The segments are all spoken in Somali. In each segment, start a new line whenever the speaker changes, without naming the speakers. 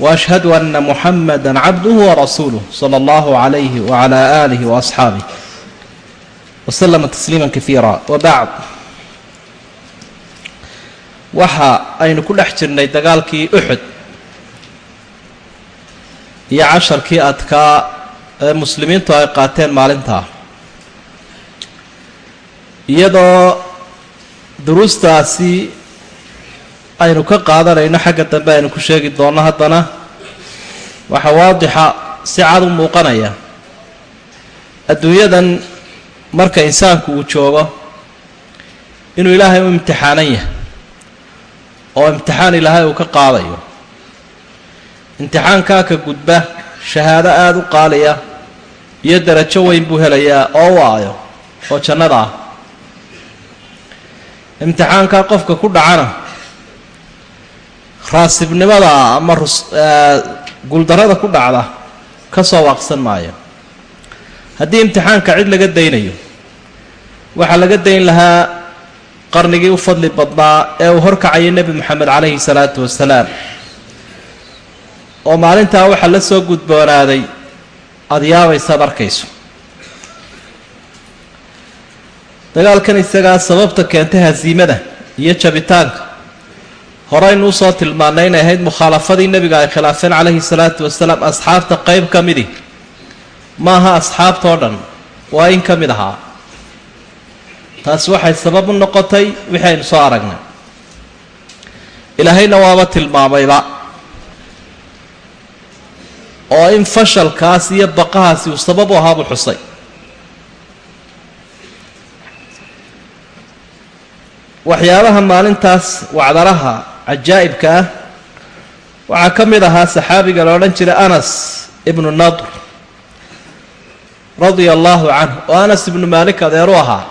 واشهد ان محمدا عبده ورسوله صلى الله عليه وعلى اله واصحابه وسلم تسليما كثيرا وبعد waxa aynu ku dhex jirnay dagaalkii uxud iyo casharkii adkaa ee muslimiintu ay qaateen maalintaa iyadoo duruustaasi aynu ka qaadanayno xagga dambe aynu ku sheegi doonno haddana. Waxaa waadixa si cad u muuqanaya. Adduunyadan marka insaanku uu joogo inuu ilaahay u imtixaanan yahay oo imtixaan ilaahay uu ka qaadayo. Imtixaankaa ka gudba shahaado aada u qaaliya iyo darajo weyn buu helayaa oo u aayo oo jannada ah. Imtixaankaa qofka ku dhacana raasibnimada ama guuldarrada ku dhacda ka soo waaqsan maayo. Haddii imtixaanka cid laga daynayo waxaa laga dayn lahaa qarnigii u fadli badnaa ee uu horkacayay nebi moxamed calayhi salaatu wasalaam. Oo maalintaa waxaa la soo gudboonaaday aada yaabaysaad arkayso. Dagaalkan isagaa sababta keentay hasiimada iyo jabitaanka horeynu u soo tilmaannay inay ahayd mukhaalafadii nebiga ay khilaafeen calayhi salaatu wasalaam asxaabta qeyb ka midi. Maaha asxaabtao dhan waa in ka mid ahaa. Taasi waxay sabab u noqotay wixii aynu soo aragnay. Ilaahayna waaba tilmaamayba. Oo in fashalkaas iyo baqahaasi uu sabab u ahaabuu xusay. Waxyaabaha maalintaas wacdaraha cajaa'ibka ah waxaa ka mid ahaa saxaabiga la odhan jiray anas ibnu nadr radia allaahu canhu oo anas ibnu maalik adeeru ahaa.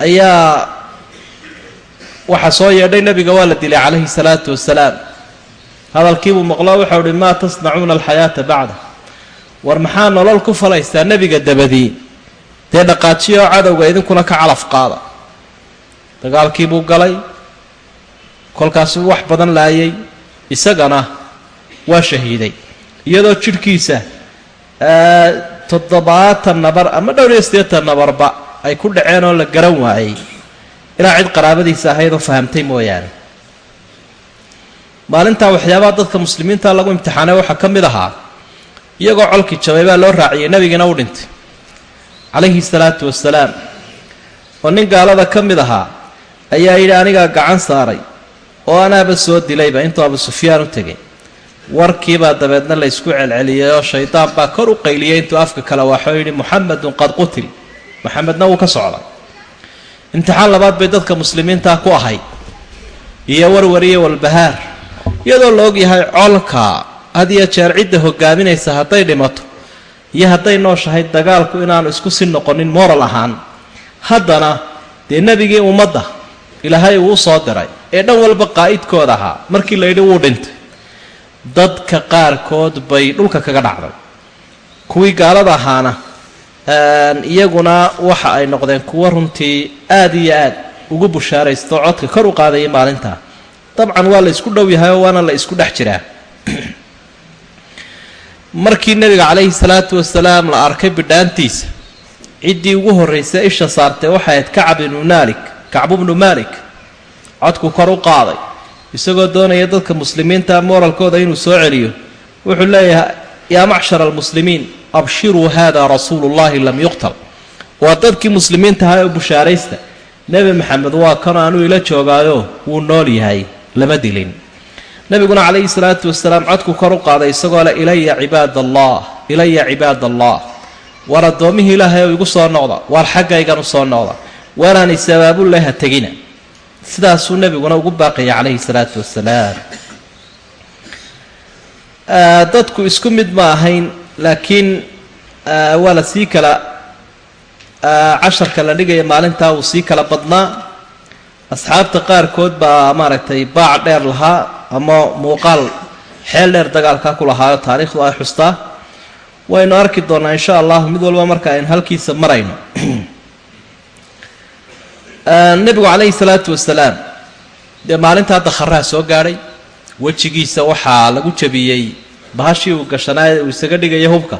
Ayaa waxaa soo yeedhay nebiga waa la dilay calayhi salaatu wasalaam hadalkiibuu maqlo waxau uhi maa tasnacuuna alxayaata bacda. War maxaa nolol ku falaysaa nebiga dabadii? Dee dhaqaajiyo cadowga idinkuna ka calaf qaada dagaalkii buu galay kolkaasuu wax badan laayay isagana waa shahiiday. Iyadoo jidhkiisa toddobaatan nabar ama dhowr iyo siddeetan nabarba ay ku dhaceen oo la garan waayey. Ilaa cid qaraabadiisa ahayd oo fahamtay mooyaane. Maalintaa waxyaabaha dadka muslimiinta lagu imtixaanay waxaa ka mid ahaa iyagoo colkii jabay baa loo raaciyay nebigiina u dhintay. Calayhi salaatu wasalaam oo nin gaalada ka mid ahaa ayaa yidhi anigaa gacan saaray oo anaaba soo dilayba intuu abu sufyaan u tegay warkiibaa dabeedna la ysku celceliyay oo shaydaan baa kor u qayliyay intuu afka kale waxoo yidhi muxamedun qad qutil. Maxamedna wuu ka socday. Imtixaan labaad bay dadka muslimiintaa ku ahayd. Iyo warwar iyo walbahaar iyadoo la ogyahay colka had iyo jeer cidda hogaaminaysa hadday dhimato iyo hadday nooshahay dagaalku inaanu isku si noqonin moral ahaan. Haddana dee nebigii ummadda ilaahay uu soo diray. Ee dhan walba qaa'idkooda ahaa. Markii la yidhi wuu dhintay. Dadka qaarkood bay dhulka kaga dhacday. Kuwii gaalada ahaana iyaguna waxa ay noqdeen kuwo runtii aada iyo aad ugu bushaaraysto codka kor u qaadayay maalintaa dabcan waa la isku dhow yahay oo waana la isku dhex jiraa. Markii nebiga calayhi salaatu wasalaam la arkay bidhaantiisa ciddii ugu horraysay isha saartay waxay ahayd kacb ibnu maalik kacbu bnu maalik codku kor u qaaday isagoo doonaya dadka muslimiinta moralkooda inuu soo celiyo. Wuxuu leeyahay yaa macshara almuslimiin abshiruu hada rasuulu llahi lam yuqtal. Waa dadkii muslimiinta ahaa oo bushaaraysta. Nebi maxamed waa kanoo anuu ila joogaayo wuu nool yahay lama dilin. Nebiguna calayhi salaatu wasalaam codku kor u qaaday isagoo leh ilaya cibaad allah ilaya cibaad allah war addoommihii ilaahay oo igu soo noqda waar xaggaygan u soo noqda waanaan isabaabulleh ha tegina. Sidaasuu nebiguna ugu baaqaya calayhi salaatu wasalaam dadku isku mid ma ahayn laakiin waa la sii kala casharka la dhigaya maalintaa uu sii kala badnaa. Asxaabta qaarkood baa maaragtay baac dheer lahaa ama muuqaal xeel dheer dagaalkaa ku lahaayo taariikhdu ay xustaa. Waynu arki doonaa insha allahu mid walba marka aynu halkiisa marayno nebigu calayhi salaatu wasalaam dee maalintaa dakharaha soo gaadhay wejigiisa waxaa lagu jabiyey bahashii uu gashanaaye uu isaga dhigaya hubka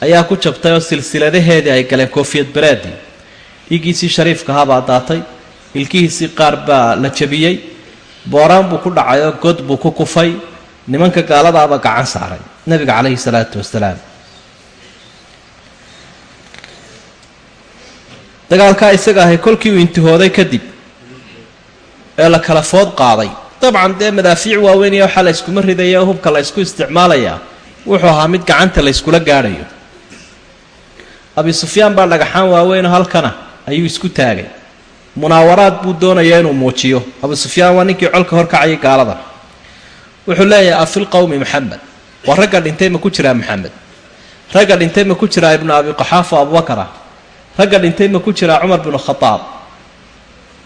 ayaa ku jabtay oo silsiladaheedii ay galeen koofiyad bereedii dhiiggiisii shariifkahaa baa daatay ilkihiisii qaar baa la jabiyey booraan buu ku dhacay oo god buu ku kufay nimanka gaaladaaba gacan saaray nebiga calayhi salaatu wasalaam dagaalkaa isaga ahay kolkii uu intihooday kadib ee la kala food qaaday. Dabcan dee madaafiic waaweynaya waxaa la yskuma ridaya oo hubka la ysku isticmaalayaa wuxuu ahaa mid gacanta la yskula gaadhayo. Abi sufyaan baa dhagaxaan waaweynoo halkana ayuu isku taagay. Munaawaraad buu doonayaa inuu muujiyo. Abu sufyaan waa ninkii colka horkacayay gaalada. Wuxuu leeyahay afil qowmi maxamed waa ragga dhintay ma ku jiraa maxamed ragga dhintay ma ku jiraa ibnu abi qaxaafo abubakara ragga dhintay ma ku jiraa cumar binu khadaab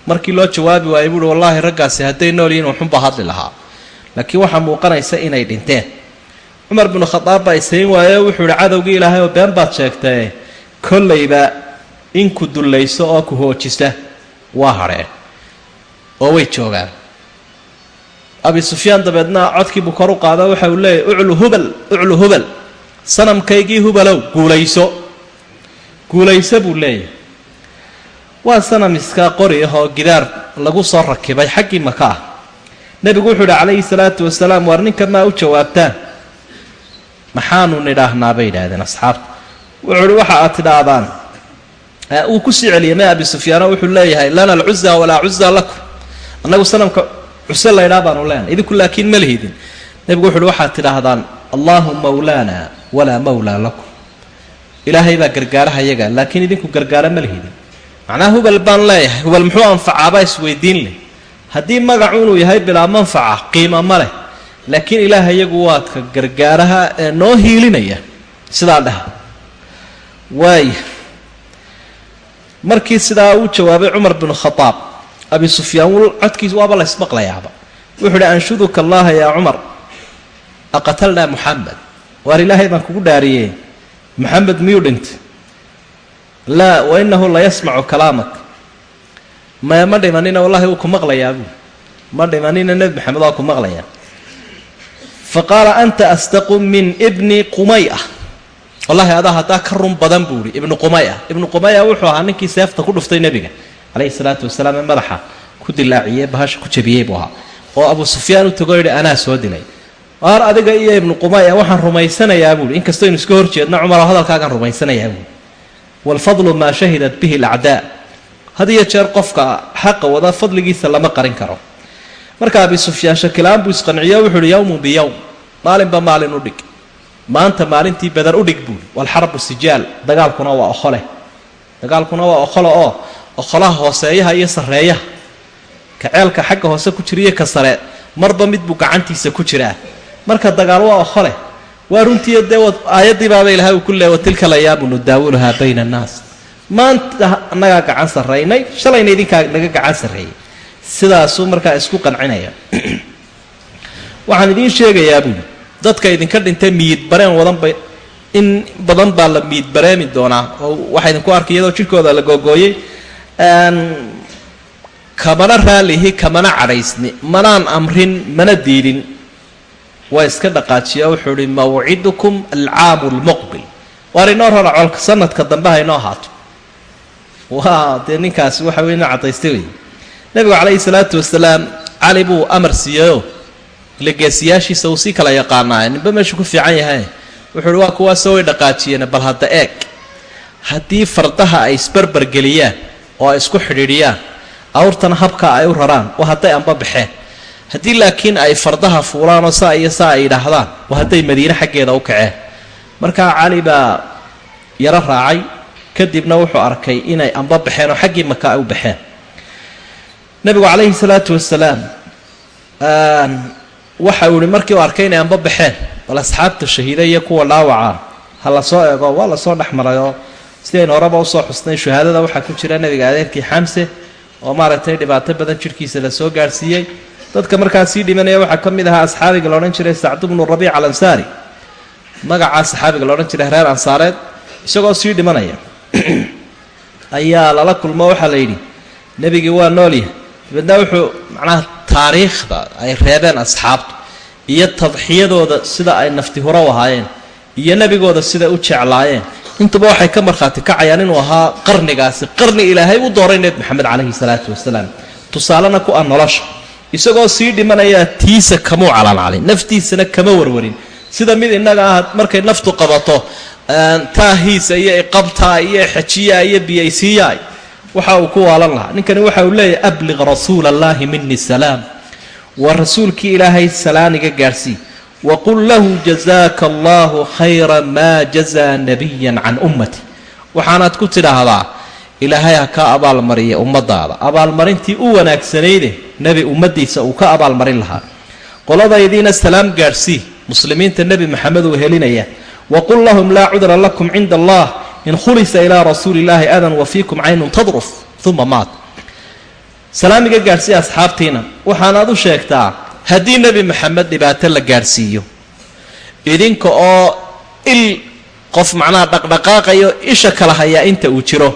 markii loo jawaabi waayey buuhi wallaahi raggaasi hadday nool yihiin waxunbaa hadli lahaa. Laakiin waxaa muuqanaysa inay dhinteen. Cumar binu khadaab baa isayn waaye wuxuu ihi cadowgii ilaahay oo been baad sheegtae kollayba in ku dullayso oo ku hoojisa waa hadheen oo way joogaan. Abi sufyaan dabeedna codkiibuu kor u qaado waxa uu leeyahy uclu hubal uclu hubal sanamkaygii hubalow guulayso guulayso buu leeyahay. Waa sanam iska qori ah oo gidaar lagu soo rakibay xaggii maka ah. Nebigu wuxuu idhi calayhi salaatu wasalaam waar ninka maa u jawaabtaan? Maxaanu nidhaahnaa bay yidhaahdeen asxaabta. Wuxuu ihi waxa aad tidhaahdaan. Uu ku sii celiyay ma abi sufyaano wuxuu leeyahay lana alcuza walaa cuza lakum. Annagu sanamka cuse laydhaa baanu leenay idinku laakiin ma lihidin nebigu wuxu uhi waxaad tidhaahdaan allahu mawlaana walaa mawlaa lakum ilaahay baa gargaaraha yaga laakiin idinku gargaara ma lihidin macnaha hubal baan leeyahay hubal muxuu anfacaabaa isweydiin leh. Haddii magacu inuu yahay bilaa manfaca qiimo ma leh. Laakiin ilaah iyagu waa ka gargaaraha ee noo hiilinaya. Sidaa dhaha. Waaya markii sidaa uu jawaabay cumar binu khadaab abi sufyaan codkiis waaba la ysmaqlayaaba wuxuu uhi anshuduka allaha yaa cumar aqatalnaa muxamed waar ilaahay baan kugu dhaariyey maxamed miyuu dhintay? Laa wa inahu la yasmacu kalaamak. Ma ma dhimanina wallahi wuu ku maqlayaa buui ma dhimanina nebi maxamed waa ku maqlayaa. Fa qaala anta astaqu min ibni qumaya wallahi adaa haddaa ka run badan buu ihi ibnu qumaya ibnu qumaya wuxuu ahaa ninkii seefta ku dhuftay nebiga calayhi salaatu wasalaam ee madaxa ku dilaaciyey bahasha ku jabiyey buu ahaa. Oo abu sufyaan u tagoo yidhi anaa soo dilay waar adiga iyo ibnu qumaya waxaan rumaysanayaa buuhi inkastaynu iska hor jeedno cumaroo hadalkaagaan rumaysanayaa buui waalfadlu maa shahidat bihi alacdaa. Had iyo jeer qofka xaqa wada fadligiisa lama qarin karo. Marka abi sufyaan shakilaan buu isqanciyo wuxuu uhi yowmun biyowm maalinba maalin u dhig. Maanta maalintii badar u dhig buuhi walxarbu sijaal. Dagaalkuna waa okhole dagaalkuna waa okhole oo okholaha hooseeyaha iyo sarreeyaha. Ka xagga hoose ku jira iyo ka sare marba mid buu gacantiisa ku jiraa marka dagaal waa okhole waa runtii dee aayaddii baaba ilahay uu ku leey watilka layaamu nudaawuluhaa bayna annaas. Maanta annagaa gacan sarraynay shalayna idinkaa naga gacan sarreeyey sidaasuu markaa isku qancinaya waxaan idiin sheegayaa buuli dadka idinka dhintay miyid bareen wadanbay in badan baa la miid bareemi doonaa oo waxaa idinku arkay iyadoo jidhkooda la googooyey kamana raalihi kamana cadhaysni manaan amrin mana diidin waa iska dhaqaajiya wuxuu uhi mawcidukum alcaamu lmuqbil waar inoo rara colka sanadka dambe ha inoo ahaato waa dee ninkaasi waxa wey ina cadaystay wey nebigu calayhi salaatu wasalaam cali buu amar siiyeyoo ile geesiyaashiisa uu sii kala yaqaanaaye ninba meeshuu ku fiican yahay. Wuxuu uhi waa kuwaasoo way dhaqaajiyeen bal hadda eeg. Haddii fardaha ay isbarbargeliyaan oo ay isku xidhiidhiyaan awrtana habkaa ay u raraan waa hadday anba baxeen haddii laakiin ay fardaha fuulaanoo saa iyo saa ay yidhaahdaan waa hadday madiine xaggeeda u kaceen. Markaa cali baa yaro raacay kadibna wuxuu arkay inay anba baxeen oo xaggii maka ay u baxeen. Nebigu calayhi salaatu wasalaam waxa uu ihi markii uu arkay inay anba baxeen bal asxaabta shahiida iyo kuwa dhaawaca ha la soo eego waa la soo dhex marayoo sidaynu horeba u soo xusnay shahaadada waxaa ku jira nebiga adeerkii xamse oo maaragtay dhibaato badan jirhkiisa la soo gaadhsiiyey dadka markaa sii dhimanaya waxaa ka mid ahaa asxaabiga laodhan jiray sacdu bnu rabiic alansaari. Magacaa saxaabiga laodhan jiray reer ansaareed isagoo sii dhimanaya ayaa lala kulmo. Waxaa la yidhi nebigii waa noolyahay dabeedna wuxuu macnaha taariikhda ay reebeen asxaabtu iyo tadxiyadooda sida ay nafti u ahaayeen iyo nebigooda siday u jeclaayeen. Intuba waxay ka markhaati kacayaan inuu ahaa qarnigaasi qarni ilaahay u dooray nebi maxamed calayhi salaatu wasalaam. Tusaalena ku ah nolosha isagoo sii dhimanayaa tiisa kamuu calaalcalin naftiisana kama warwarin. Sida mid innaga ah markay naftu qabato taahiisa iyo iqabtaa iyo xajiyaa iyo biyaysiiyaay waxa uu ku waalan lahaa. Ninkani waxa uu leeyahy abliq rasuula allaahi mini salaam. Waa rasuulkii ilaahay salaaniga gaadhsii waqul lahu jazaaka allahu khayra maa jazaa nabiyan can ummati. Waxaanaad ku tidhaahdaa ilaahay ha ka abaalmariya ummadaada. Abaalmarintii u wanaagsanayde nebi ummaddiisa uu ka abaalmarin lahaa. Qoladaydiina salaam gaadhsii muslimiinta nebi maxamed uu helinaya waqul lahum laa cudra lakum cinda allah in khulisa ilaa rasuuli illaahi adan wa fiikum caynun tadruf uma maat salaamiga gaadhsii asxaabtiina waxaanaad u sheegtaa haddii nebi maxamed dhibaato la gaadhsiiyo idinka oo il qof macnaha dhaqdhaqaaqayo isha kala hayaa inta uu jiro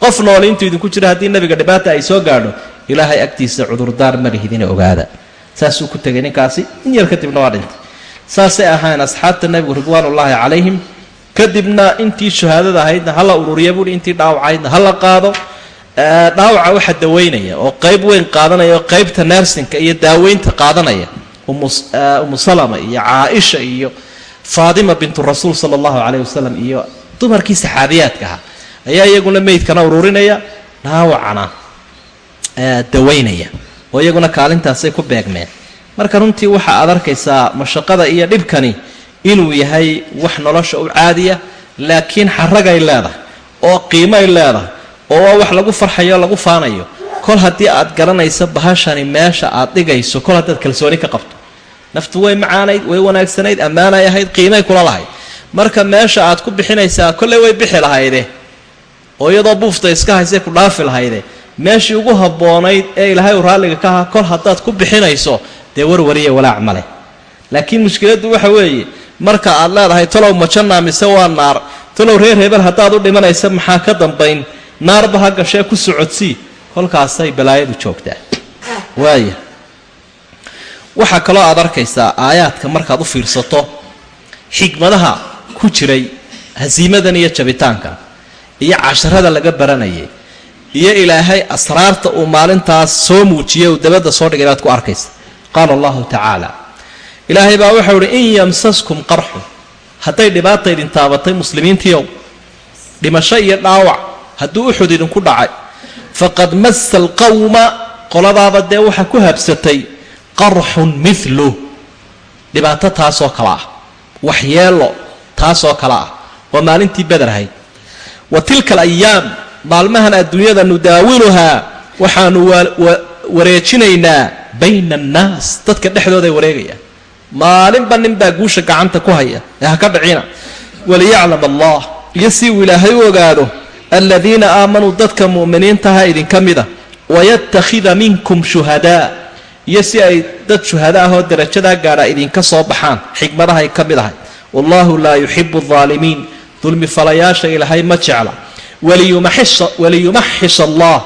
qof nool intuu idinku jiro haddii nebiga dhibaata ay soo gaadho ilaahay agtiisa cudurdaar ma lihidina ogaada. Saasuu ku tegay ninkaasi in yar kadibna waa dhintay. Saasay ahayn asxaabta nebigu ridwaanullaahi calayhim. Kadibna intii shahaadada ahaydna hala ururiya buuhi intii dhaawacaydna hala qaado. Dhaawaca waxa daweynaya oo qayb weyn qaadanaya oo qaybta nersinka iyo daaweynta qaadanaya. Umu iyo caaisha iyo faatima bintu rasuul sala allahu calayh wasalam iyo dumarkii saxaabiyaadka ahaa ayaa iyaguna meydkana ururinaya dhaawacana daweynaya oo iyaguna kaalintaasay ku beegmeen. Marka runtii waxa aad arkaysaa mashaqada iyo dhibkani inuu yahay wax nolosha u caadiya laakiin xaragay leedahay oo qiimay leedahay oo waa wax lagu farxayo lagu faanayo. Kol haddii aad garanayso bahashani meesha aad dhigayso kol haddaad kalsooni ka qabto. Naftu way macaanayd way wanaagsanayd ammaanay ahayd qiimay kula lahayd. Marka meesha aad ku bixinaysaa kolley way bixi lahayde oo iyadoo buufta iska haysay ku dhaafi lahayde. Meeshii ugu habboonayd ee ilaahay u raalliga ka ahaa kol haddaad ku bixinayso dee warwariya walaac ma laakiin mushkiladdu waxa weeye marka aad leedahay talow majannaa mise waa naar talow reer hebel haddaad u dhimanaysa maxaa ka dambayn? Naarba ha gashee ku socodsii kolkaasay balaayadu joogtaa. Waaya waxaa kaloo aad arkaysaa aayaadka markaad u fiirsato xikmadaha ku jiray hasiimadan iyo jabitaanka iyo casharada laga baranayay iyo ilaahay asraarta uu maalintaas soo muujiyay uu dabadda soo dhigay baad ku arkaysa. Qaala allahu tacaala ilaahay baa waxau uhi in yamsaskum qarxun. Hadday dhibaata idin taabatay muslimiintiiow dhimasho iyo dhaawac hadduu uxud idinku dhacay. Faqad massa alqawma qoladaaba dee waxaa ku habsatay qarxun milu dhibaato taasoo kale ah waxyeelo taasoo kale ah. Waa maalintii bederhayd wa tilka alayaam maalmahan adduunyada nudaawiluhaa waxaanu wareejinaynaa bayna annaas dadka dhexdooday wareegayaan maalinba ninbaa guusha gacanta ku haya ee ha ka dhicina waliyaclam allah iyo si uu ilaahay u ogaado aladiina aamanuu dadka mu'miniintaha idinka mida wayattakhida minkum shuhadaa iyo si ay dad shuhada ahoo darajadaa gaadha idinka soo baxaan xikmadahay ka mid ahay. Wallahu laa yuxibu aldaalimiin dulmi falayaasha ilaahay ma jecla. Waliyumaxis allah.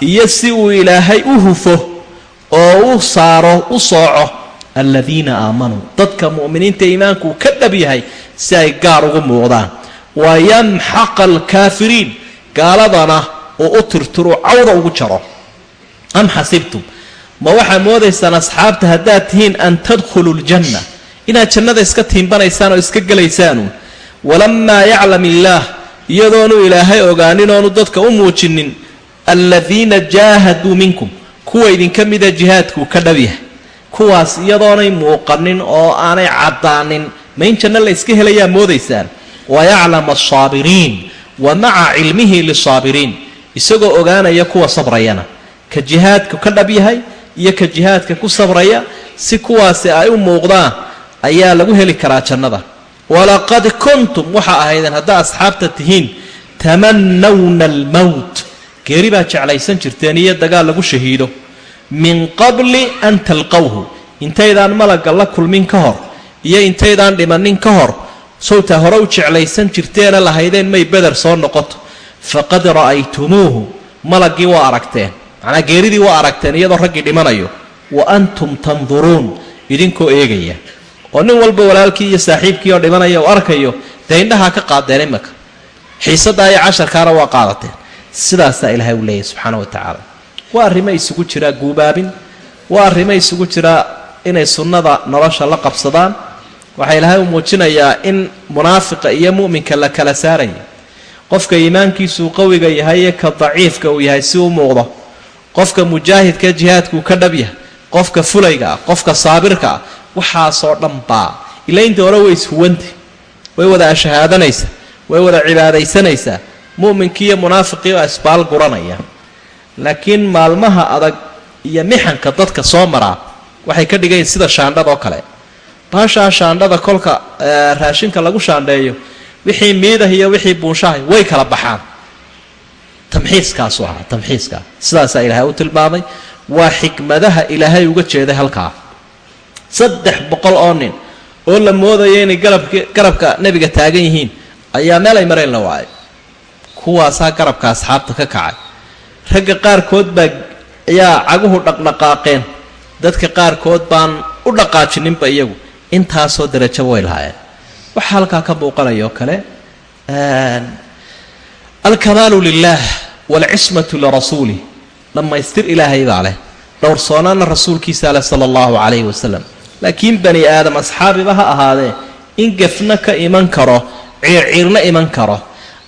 Iyo si uu ilaahay u hufo oo u saaro u sooco aladiina aamanuu dadka mu'miniinta iimaanku uu ka dhab yahay si ay gaar ugu muuqdaan wayamxaqa alkaafiriin gaaladana uu u tirtiro cawda ugu jaro. Am xasibtum? Ma waxaad moodaysaan asxaabta haddaad tihiin an tadkhuluu ljanna inaad jannada iska tiimbanaysaan oo iska gelaysaanu walamaa yaclam illaah iyadoonu ilaahay ogaanin oonu dadka u muujinin aladiina jaahaduu minkum kuwa idinka mida jihaadkuu ka dhab yahay. Kuwaas iyadoonay muuqanin oo aanay caddaanin. Ma in janno la yska helayaa moodaysaan wayaclam alsaabiriin wa maca cilmihi lisaabiriin isagoo ogaanaya kuwa sabrayana. Ka jihaadku ka dhab yahay iyo ka jihaadka ku sabraya si kuwaasi ay u muuqdaan ayaa lagu heli karaa jannada walaqad kuntum waxaa ahaydeen haddaa asxaabta tihiin tamanawna almowt geeri baa jeclaysan jirteen iyo dagaal lagu shahiido min qabli an talqowhu intaydaan malagga la kulmin ka hor iyo intaydaan dhimanin ka hor sawtaa hore u jeclaysan jirteena lahaydeen may beder soo noqoto faqad ra'aytumuuhu malaggii waa aragteen macnaa geeridii waa aragteen iyadoo raggii dhimanayo wa antum tanduruun idinkoo eegaya oo nin walba walaalkii iyo saaxiibkii oo dhimanaya u arkayo dee indhahaa ka qaadeen imaka xiisaddaa iyo casharkaana waa qaadateen. Sidaasaa ilaahay uu leeyahy subxaana wa tacaala. Waa arrimo isugu jiraa guubaabin waa arrimo isugu jiraa inay sunnada nolosha la qabsadaan. Waxaa ilaahay u muujinayaa in munaafiqa iyo mu'minka la kala saaraya qofka iimaankiisuu qawiga yahay ee ka daciifka uu yahay si u muuqdo. Qofka mujaahidka jihaadkuu ka dhab yahay qofka fulayga ah qofka saabirka ah waxaasoo dhan baa. Ilayntii hore way ishuwantay way wada ashahaadanaysaa way wada cibaadaysanaysaa mu'minkii iyo munaafiqii baa isbaal guranaya. Laakiin maalmaha adag iyo mixanka dadka soo maraa waxay ka dhigayin sida shaandhadoo kale. Baashaa shaandhada kolka raashinka lagu shaandheeyo wixii miidah iyo wixii buunshahay way kala baxaan. Tamxiiskaasu ahaa tamxiiskaa sidaasaa ilaahay u tilmaamay waa xikmadaha ilaahay uga jeeday halkaa saddex boqol oo nin oo la moodayo inay garabk garabka nebiga taagan yihiin ayaa meel ay mareen la waayay. Kuwaasaa garabka asxaabta ka kacay. Ragga qaarkood baa ayaa caguhu dhaqdhaqaaqeen dadka qaarkood baan u dhaqaajininba iyagu. Intaasoo darajaba way lahaayeen. Waxaa halkaa ka muuqanaya oo kale alkamaalu lilaah waalcismatu lirasuulih dhammaystir ilaahay baa leh. Dhowrsoonaana rasuulkiisaa leh sala allahu calayhi wasalam laakiin bani aadam asxaabiba ha ahaadee in gefna ka iman karo ciirciirna iman karo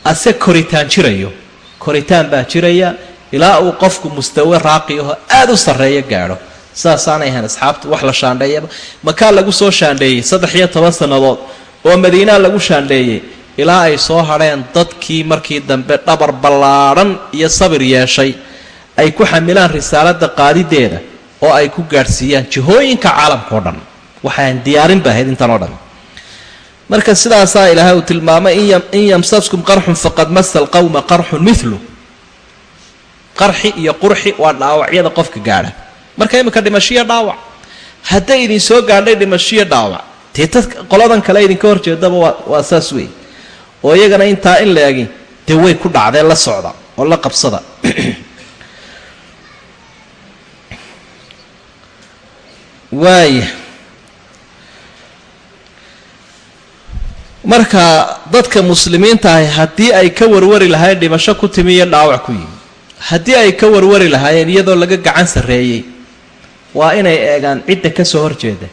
ase koritaan jirayo. Koritaan baa jiraya ilaa uu qofku mustawe raaqi aho aada u sarreeyo gaadho. Saasaanay ahayn asxaabtu wax la shaandheeyaba makaa lagu soo shaandheeyey saddex iyo toban sannadood oo madiinaa lagu shaandheeyey ilaa ay soo hadheen dadkii markii dambe dhabar ballaadhan iyo sabir yeeshay. Ay ku xamilaan risaaladda qaadideeda oo ay ku gaadhsiiyaan jihooyinka caalamka oo dhan. Waxaan diyaarin ba ahayd dhan. Marka sidaasaa ilaahay uu tilmaamay in yamsaskum qarxun faqad masa alqawma qarxun milu qarxi iyo qurxi waa dhaawacyada qofka gaadha. Marka imika dhimashiyo dhaawac. Hadday idin soo gaadhay dhimashiyo dhaawac. Dee dad qoladan kale idinka horjeedaba waa saas wey oo iyagana intaa in la egi dee way ku dhacdeen la socda oo la qabsada waaya marka dadka muslimiinta ahi haddii ay ka warwari lahaayeen dhimasho ku timi iyo dhaawac ku yimi haddii ay ka warwari lahaayeen iyadoo laga gacan sarreeyey waa inay eegaan cidda ka soo horjeeda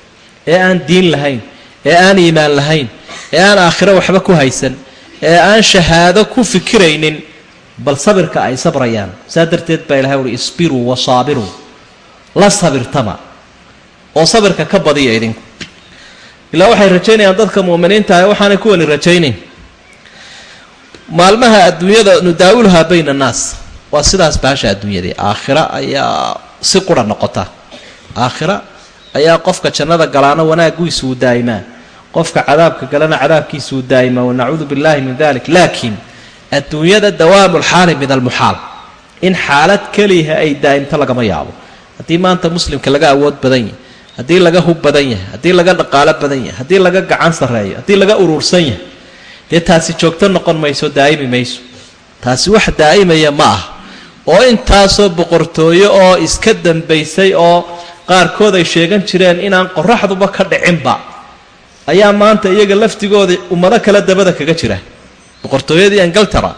ee aan diin lahayn ee aan iimaan lahayn ee aan aakhiro waxba ku haysan ee aan shahaado ku fikiraynin bal sabirka ay sabrayaan. Saa darteed baa ilahay uhi isbiruu wasaabiruu la sabirtama oo sabirka ka badiya idinku. Ilaa waxay rajaynayaan dadka mu'miniinta ah waxaanay kuwani rajaynayn. Maalmaha adduunyada nudaawilhaa bayna annaas waa sidaas baasha adduunyadii. Aakhira ayaa si qura noqota. Aakhira ayaa qofka jannada galaana wanaaggiisu uu daa'imaa qofka cadaabka galana cadaabkiisu uu daa'imaa wanacuudu billahi min dalik laakiin adduunyada dawaamu lxaali min almuxaal. In xaalad keliyaha ay daa'imto lagama yaabo. Haddii maanta muslimka laga awood badan yahay haddii laga hub badan yahay haddii laga dhaqaalo badan yahay haddii laga gacan sarreeyo haddii laga uruursan yahay dee taasi joogto noqon mayso daa'imi mayso. Taasi wax daa'imaya ma ah. Oo intaasoo boqortooyo oo iska dambaysay oo qaarkood ay sheegan jireen inaan qoraxduba ka dhicinba ayaa maanta iyaga laftigooda ummado kale dabada kaga jira. Boqortooyadii angaltara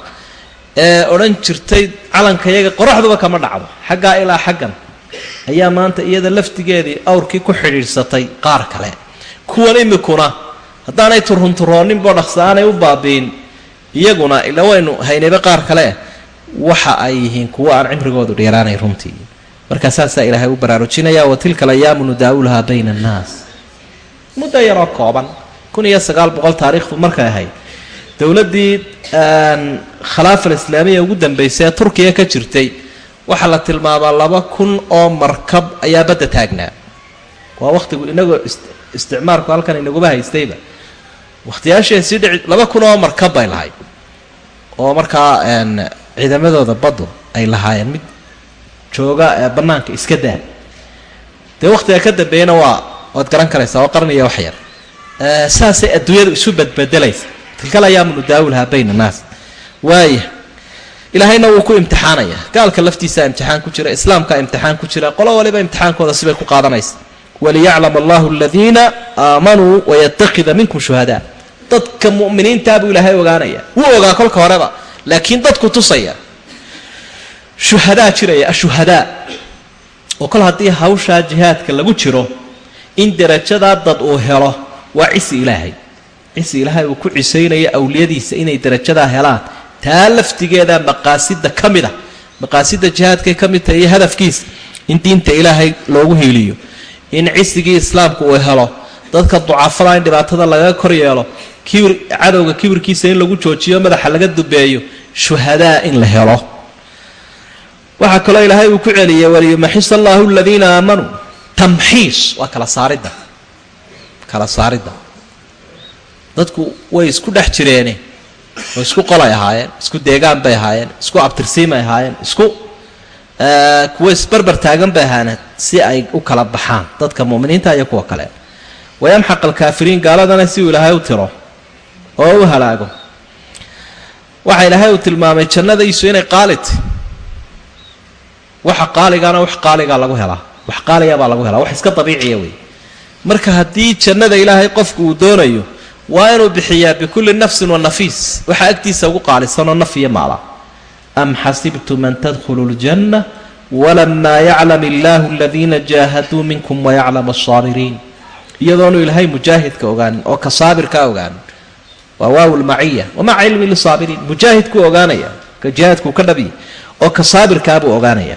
ee odhan jirtay calanka iyaga qoraxduba kama dhacdo xaggaa ilaa xaggan ayaa maanta iyada laftigeedii awrkii ku xidhiidhsatay qaar kale. Kuwan imikuna haddaanay turhunturooninbo dhaqsa aanay u baabiin iyaguna ila waynu haynayba qaar kale waxa ay yihiin kuwo aan cimrigoodu dheeraanay runtii. Markaa saasaa ilaahay u baraarujinaya wa tilka alayaamu nudaawilhaa bayna annaas. Muddo yaroo kooban kun iyo sagaal boqol taariikhdu markay ahayd dowladdii khilaafa alislaamiya ugu dambaysay ee turkiya ka jirtay waxaa la tilmaamaa laba kun oo markab ayaa badda taagnaa waa wakhtigu inagoo isticmaalku halkan inaguma haystayba. Wakhtiyaashee sii dhici laba kun oo markab bay lahayd. Oo markaa ciidamadooda baddu ay lahaayeen mid jooga bannaanka iska daa dee wakhtiga ka dambeeyana waa waad garan karaysaa oo qarniya wax yar. Saasay adduunyadu isu badbedelaysa tilkal ayaamu nudaawilhaa bayna annaas waaya ilaahayna wuu ku imtixaanaya. Gaalka laftiisaa imtixaan ku jira islaamkaa imtixaan ku jira qolo waliba imtixaankooda sibay ku qaadanaysa. Waliyaclam allahu aladiina aamanuu wayatakida minkum shuhadaa. Dadka mu'miniintaa buu ilaahay ogaanaya. Wuu ogaa kolka horeba laakiin dadku tusaya shuhadaa jiraya ashuhadaa. Oo kol haddii hawshaa jihaadka lagu jiro in derajadaa dad uu helo waa cisi ilaahay. Cisi ilaahay uu ku cisaynaya awliyadiisa inay derajadaa helaan taa laftigeeda maqaasida ka mid a maqaasida jihaadkay ka mid tahay iyo hadafkiisa in diinta ilaahay loogu hiiliyo in cisigii islaamku uu helo dadka ducafada in dhibaatada lagaga kor yeelo kibir cadowga kibirkiisa in lagu joojiyo madaxa laga dubeeyo shuhadaa in la helo. Waxaa kaloo ilaahay uu ku celiyay waliyumaxis allahu aladiina aamanuu tamxiis waa kala saaridda. Kala saaridda. Dadku way isku dhex jireene oo isku qolay ahaayeen isku deegaan bay ahaayeen isku abtirsiimay ahaayeen isku kuwa isbarbar taagan bay ahaaneen si ay u kala baxaan dadka mu'miniinta iyo kuwa kale. Wayamxaq alkaafiriin gaaladana si uu ilaahay u tiro oo u halaago. Waxa ilaahay uu tilmaamay jannadaysu inay qaaliti waxa qaaligaana wax qaaligaa lagu helaa wax qaaliga baa lagu helaa wax iska dabiiciya wey marka haddii jannada ilaahay qofku uu doonayo waa inuu bixiyaa bikulli nafsin wa nafiis. Waxaa agtiisa ugu qaalisanoo naf iyo maala am xasibtum an tadkhuluu ljanna walamaa yaclam illaahu aladiina jaahaduu minkum wayaclam asaabiriin iyadoonu ilaahay mujaahidka ogaanin oo ka saabirka ogaanin waa waaw lmaciya wamaca lisaabiriin. Mujaahidkuu ogaanaya ka jihaadkuu ka dhabiya oo ka saabirkaabuu ogaanaya.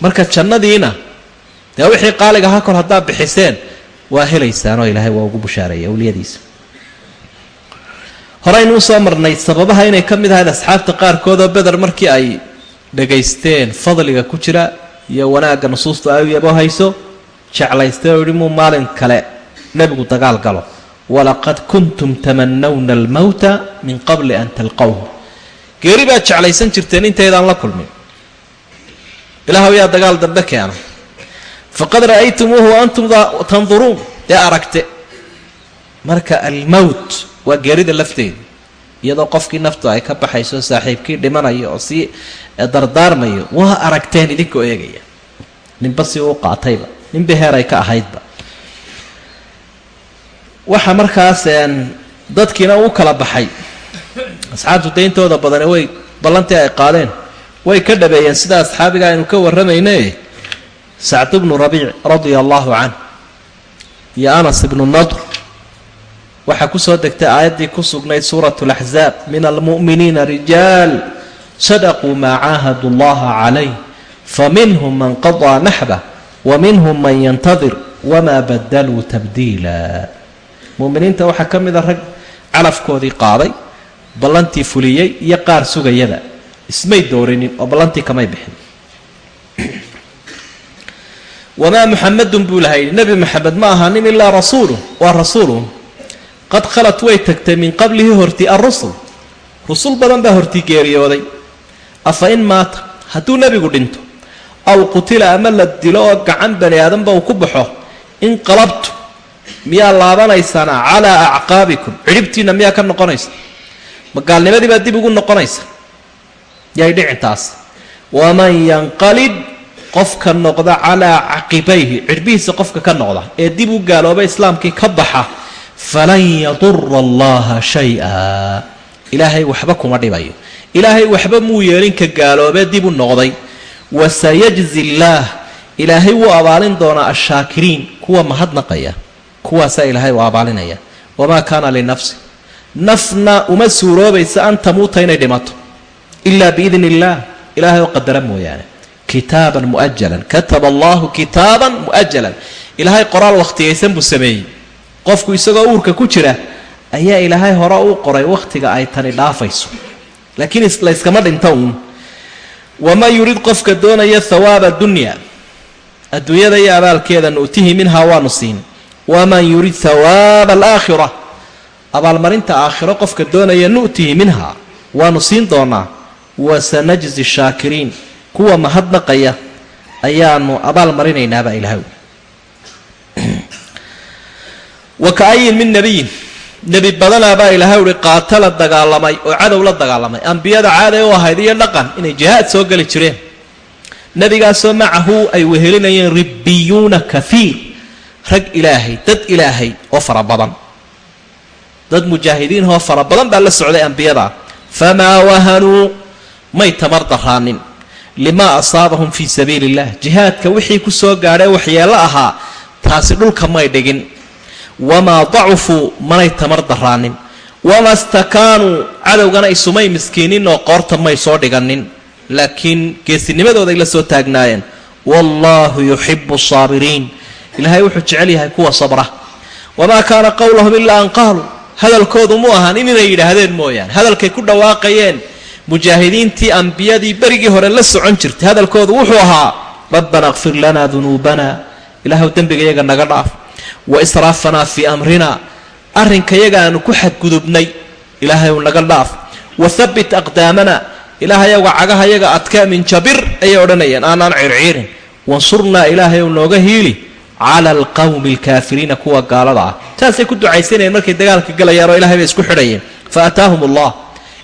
Marka jannadiina dee wixii qaaliga ha kor haddaad bixiseen waa helaysaanoo ilaahay waa ugu bushaareeya awliyadiisa horeynuu soo marnay sababaha inay ka mid ahayd asxaabta qaarkoodoo beder markii ay dhagaysteen fadliga ku jira iyo wanaagga nusuustu ay u yabo hayso jeclaystay oo yihi muu maalin kale nebigu dagaal galo. Walaqad kuntum tamanawna almowta min qabli an talqowhu geeri baad jeclaysan jirteen intaydaan la kulmin. Ilaahw yaa dagaal dambe keena faqad ra'aytumuuhu antum tanduruun dee aragte. Marka almowt waa geerida lafteeda iyadoo qofkii naftu ay ka baxayso saaxiibkii dhimanayo oo sii dardaarmayo waa aragteen idinkoo eegaya. Ninba si uu qaatayba ninba heer ay ka ahaydba. Waxa markaas dadkiina uu kala baxay. Asxaabtu dayntooda badani way ballantii ay qaadeen. Way ka dhabeeyeen sida asxaabiga aynu ka warramayne sacd bnu rabiic radia allahu canh iyo anas ibnu nadr waxaa ku soo degtay aayaddii ku sugnayd suurat laxzaab min almu'miniina rijaal sadaquu maa caahadu allaha calayh faminhum man qadaa naxbah wa minhum man yantadir wamaa badaluu tabdiila. Mu'miniinta waxaa ka mida rag calafkoodii qaaday ballantii fuliyey iyo qaar sugayada ismay doorinin oo ballantii kamay bixin. Wamaa muxamadun buu laha yidhi nebi maxamed ma aha nin ilaa rasuulu waa rasuulu qad khalat way tagtay min qablihi hortii alrusul rusul badan baa hortii geeriyooday. Afa in maata hadduu nebigu dhinto aw qutila ama la dilo oo gacan bani aadanba uu ku baxo inqalabtu miyaa laabanaysaana calaa acqaabikum. Cidhibtiinna miyaa ka noqonaysa? Ma gaalnimadii baa dib ugu noqonaysa? Yay dhicintaas. Waman yanqalib qofka noqda calaa caqibayhi cidhbihiisa qofka ka noqda ee dib u gaalooba islaamkii ka baxa falan yadura allaha shay-a. Ilaahay waxba kuma dhibayo. Ilaahay waxba muu yeelin ka gaaloobee dib u noqday. Wasayajzi illaah ilaahay wuu abaalin doonaa ashaakiriin kuwa mahadnaqaya kuwaasaa ilaahay u abaalinaya. Wamaa kaana linafsi. Nafna uma suuroobaysa an tamuuta inay dhimato. Ilaa biidn illaah ilaahay oo qadara mooyaane. Kitaaban muajalan. Kataba allahu kitaaban mu'ajalan. Ilaahay qoraal wakhtiyaysan buu sameeyey qofku isagoo uurka ku jira ayaa ilaahay hore u qoray wakhtiga ay tani dhaafayso. Laakiin layskama dhinto uun. Waman yurid qofka doonaya hawaaba dunya adduunyada iyo abaalkeeda nu'tihi minhaa waanu siin. Waman yurid hawaaba alaakhira abaalmarinta aakhiro qofka doonaya nu'tihi minha waanu siin doonaa. Wasanajzi shaakiriin kuwa mahadnaqaya ayaanu abaal marinaynaabaa ilahay wa ka-ayin min nebiyin nebi badanaabaa ilaahay uhi qaatala dagaalamay oo cadow la dagaalamay. Ambiyada caaday u ahayd iyo dhaqan inay jihaad soo geli jireen. Nebigaasoo macahu ay wehelinayeen ribbiyuuna kafiir. Rag ilaahay dad ilaahay oo fara badan. Dad mujaahidiinoo fara badan baa la socday ambiyada. Famaa wahanuu? May tamar daraanin limaa asaabahum fii sabiili illah jihaadka wixii ku soo gaadhee waxyeello ahaa taasi dhulka may dhigin wamaa dacufuu manay tamar daraanin wama stakaanuu cadowgana isumay miskiinin oo qoorta may soo dhiganin laakiin geesinimadooday la soo taagnaayeen wallaahu yuxibu saabiriin ilaahay wuxuu jecel yahay kuwa sabra wamaa kaana qowlahum ilaa an qaaluu hadalkoodu mu ahaan in inay yidhaahdeen mooyaane hadalkay ku dhawaaqayeen mujaahidiintii ambiyadii berigii hore la socon jirtay hadalkoodu wuxuu ahaa rabbana kfir lanaa dunuubanaa ilaahw dembigayaga naga dhaaf wa israafanaa fii amrina. Arrinkayaga aanu ku xadgudubnay. Ilaahayu naga dhaaf. Wa habbit aqdaamana. Ilaahayaga cagahayaga adkaa min jabir ayay odhanayeen. Aanaan circiirin. Wansurnaa ilaahayow nooga hiili. Cala alqawmi alkaafiriina kuwa gaalada ah. Saasay ku ducaysanayeen markay dagaalka galayaan oo ilahay bay isku xidhayeen. Fa ataahum allah.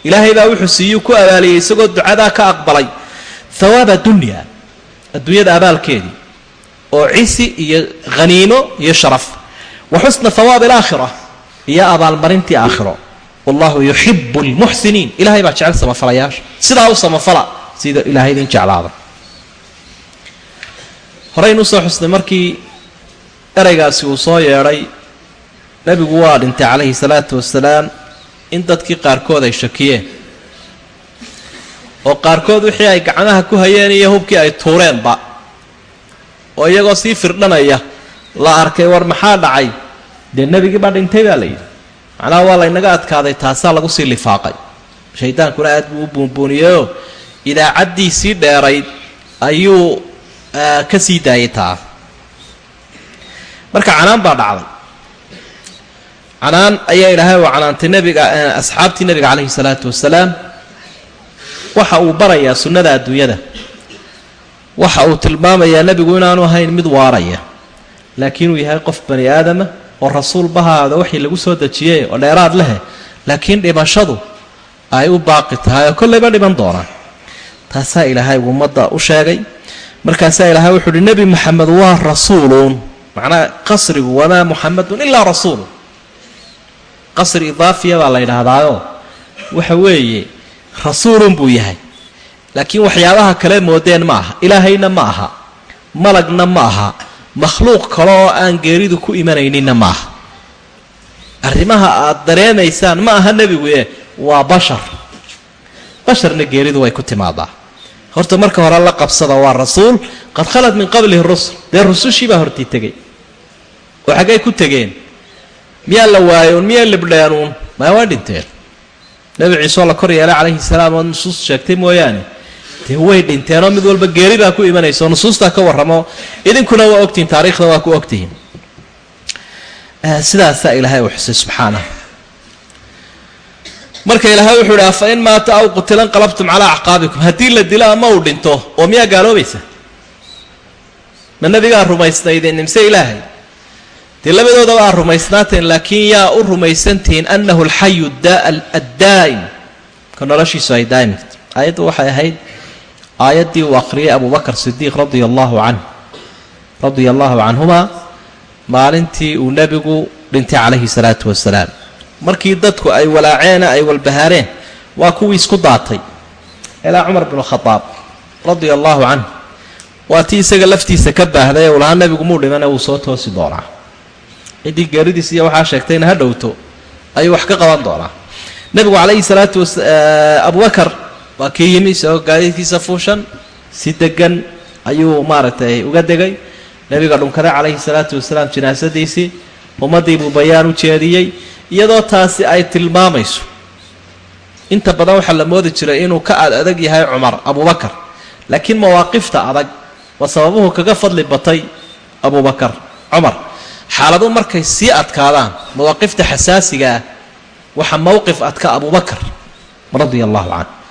Ilaahay baa wuxuu siiyuu ku abaaliyey isagoo ducadaa ka aqbalay. Hawaaba dunya. Adduunyada abaalkeedii oo cisi iyo haniimo iyo sharaf. Wa xusna hawaab alaakhira iyo abaalmarintii aakhiro. Wallahu yuxibu lmuxsiniin ilahay baa jecel samafalayaasha. Sidaa u samafala sida ilaahay idin jeclaada. Horaynu u soo xusnay markii eraygaasi uu soo yeedhay nebigu waa dhintay calayhi salaatu wasalaam in dadkii qaarkood ay shakiyeen. Oo qaarkood wixii ay gacmaha ku hayeen iyo hubkii ay tuureenba oo iyagoo sii firdhanaya la arkay war maxaa dhacay? Dee nebigii baa dhintay baa la yidhi. Macnaha waa laynaga adkaaday taasaa lagu sii lifaaqay. Shaydaankuna aad buu u buunbuuniyeyoo idaacaddiisii dheerayd ayuu ka sii daayay taa. Marka canaan baa dhacday. Canaan ayaa ilaahay u canaantay nebiga asxaabtii nebiga calayhi salaatu wasalaam. Waxa uu barayaa sunnada adduunyada waxa uu tilmaamayaa nebigu inaanu ahayn mid waaraya. Laakiin uu yahay qof bani aadama oo rasuul bahaada waxii lagu soo dejiyey oo dheeraad lehe laakiin dhimashadu ay u baaqi tahay oo kollayba dhiman doonaan. Taasaa ilaahay ummadda u sheegay. Markaasaa ilaahay wuxuu uhi nebi moxamed waa rasuuluun macnaa qasrigu wamaa muxamedun ilaa rasuulun qasri idaafiya baa la yidhaahdaayo waxa weeye rasuulun buu yahay laakiin waxyaabaha kale moodeen ma aha. Ilaahayna ma aha. Malagna ma aha. Makhluuq kale oo aan geeridu ku imanayninna ma aha. Arrimaha aad dareemaysaan ma aha nebigu e waa bashar. Basharna geeridu way ku timaadaa. Horta marka hore la qabsada waa rasuul. Qad khalad min qablihi rusul. Dee rusushii baa hortii tegey. Oo xaggay ku tegeen. Miyaa la waayoon? Miyaa libdheenuun maa waa dhinteen nebi ciiseoo la kor yeelay calayhi salaam oo nusuus sheegtay mooyaane dee way dhinteenoo mid walba geeri baa ku imanaysa oo nusuustaa ka warramo. Idinkuna waa ogtihiin taariikhda waa ku ogtihiin sidaasaa ilaahay u xusay subxaanah. Marka ilaahay wuxuu idhi afa maata aw qutilan qalabtum calaa acqaabikum. Haddii la dilo ama uu dhinto oo miyaa gaaloobaysa? Ma nebigaa rumaysnaydeen nimse ilaahay? Dee labadoodaba aad rumaysnaateen laakiin yaa u rumaysantihiin annahu alxayu addaa'im ka noloshiisu ay daa'imta aayaddu waxay ahayd aayaddii uu aqriyay abubakar sidiiq radia allahu canh radia allahu canhumaa maalintii uu nebigu dhintay calayhi salaatu wasalaam markii dadku ay walaaceena ay walbahaareen waa kuwii isku daatay. Ilaa cumar binu khadaab radia allahu canh waa tii isaga laftiisa ka baahday ee uu nebigu muu dhimane wuu soo toosi doonaa. Ciddii geeridiis iyo waxaa sheegtayna ha dhowto ayuu wax ka qaban doonaa. Nebigu calayhi salaatu wa abubakar waa kii yimi isagoo gaadiidkiisa fuushan si degan ayuu maaragtay uga degay. Nebiga dhunkaday calayhi salaatu wasalaam jinaasadiisii ummaddii buu bayaan u jeediyey iyadoo taasi ay tilmaamayso. Inta badan waxaa la moodi jiray inuu ka ad adag yahay cumar abubakar laakiin mawaaqifta adag waa sababuhu kaga fadli batay abubakar cumar. Xaaladu markay sii adkaadaan mawaaqifta xasaasiga ah waxaa mowqif adka abubakar radia allahu canh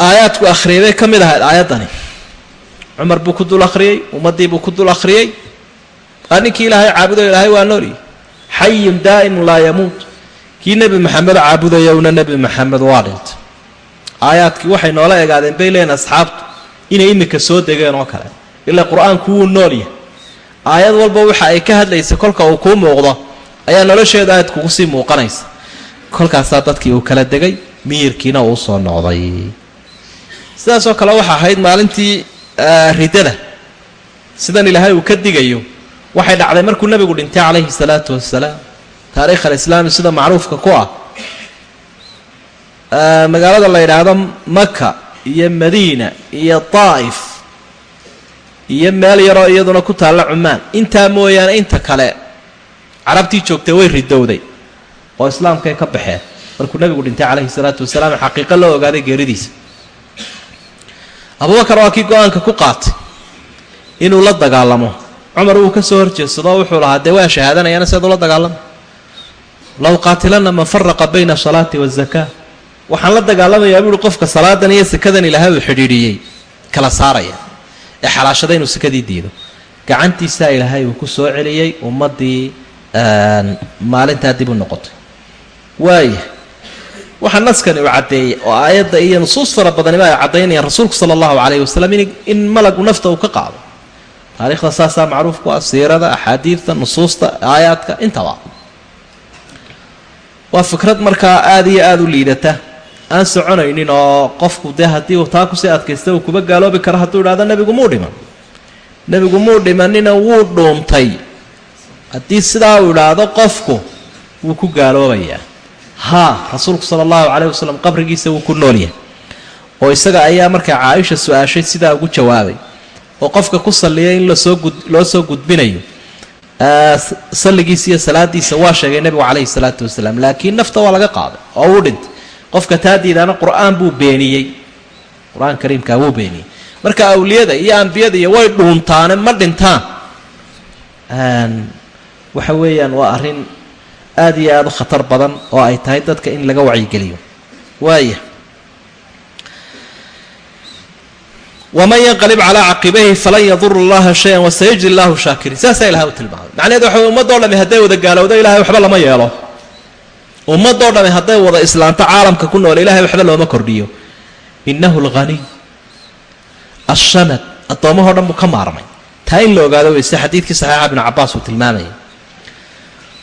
aayaadku akhriyay bay ka mid ahayd aayaddani. Cumar buu ku dul akhriyey ummaddii buu ku dul akhriyey. Ninkii ilaahay caabudayo ilaahay waa noolyi xayun daa'imun laa yamuut. Kii nebi maxamed caabudayowna nebi maxamed waa dhintay aayaadkii waxay noola egaadeen bay leeyiin asxaabtu inay iminka soo degeen oo kale. Ilaa qur'aanku wuu nool yahay. Aayad walba waxa ay ka hadlaysa kolka uu kuu muuqdo ayaa nolosheeda aad kugu muuqanaysa. Kolkaasaa dadkii uu kala degay miyirkiina uu soo noqday sidaasoo kale waxa ahayd maalintii ridada sidan ilaahay uu ka digayo waxay dhacday markuu nebigu dhintay calayhi salaatu wasalaam taariikh alislaami sida macruufka ku ah. Magaalada la yidhaahdo maka iyo madiina iyo daa'if iyo meel yaroo iyaduna ku taalla cumaan. Intaa mooyaane inta kale carabtii joogtay way ridowday oo islaamkay ka baxeen. Markuu nebigu dhintay calayhi salaatu wasalaam xaqiiqo loo ogaaday geeridiisa abubakar waa kii go'aanka ku qaatay inuu la dagaalamo. Cumar wuu ka soo horjeedsado wuxuu lahaa dee waa shahaadanayana seed ula dagaalama low qaatilanna man faraqa bayna asalaati waazaka waxaan la dagaalamayaa buuhi qofka salaadan iyo sakadan ilaahay uu xidhiidhiyey kala saaraya ee xalaashada inuu sakadii diido. Gacantiisaa ilaahay uu ku soo celiyey ummaddii maalintaa dib u noqotay. Waaya waxaa naskani uu caddeeyey oo aayadda iyo nusuus fara badaniba ay caddaynayaan rasuulku sala allahu calayhi wasalam in malagu nafta uu ka qaado. Taariikhda saasaa macruuf ku ah siirada axaadiidta nusuusta aayaadka intaba waa. Fikrad markaa aada iyo aada u liidata. Aan soconaynin oo qofku dee haddii uu taa ku sii adkaysta uu kuba gaaloobi karo hadduu idhahdo nebigu muu dhiman. Nebigu muu dhimanina wuu dhuuntay haddii sidaa uu idhaahdo qofku wuu ku gaaloobayaa haa rasuulku sala allahu calayh wasalam qabrigiisa wuu ku noolyahay oo isaga ayaa markaa caaisha su'aashay sidaa ugu jawaabay. Oo qofka ku salliya in la soo gud loo soo gudbinayo. Salligiisa iyo salaadiisa waa sheegay nebigu calayhi salaatu wasalaam laakiin nafta waa laga qaaday. Oo uu dhintay. Qofka taa diidaana qur'aan buu beeniyey. Qur'aan kariimkaa wuu beeniyey. Marka awliyada iyo ambiyada iyo way dhuuntaane ma dhintaan. Waxa weeyaan waa arrin aada iyo aada u khatar badan oo ay tahay dadka in laga wacyigeliyo. Waaya waman yanqalib calaa caqibayhi falan yaduru llaha shayan wasayajzi llahu shaakiriin saasaa ilahay u tilmaamay. Macnaheed waxa wey ummadoo dhami hadday wada gaalowdo ilahay waxba lama yeelo. Ummadoo dhami hadday wada islaanto caalamka ku nool ilahay waxba looma kordhiyo. Inahu lghaniy ashamad addoommahoo dhan buu ka maarmay taa in la ogaado weyse xadiidkii saxiixa ibnu cabaas uu tilmaamayay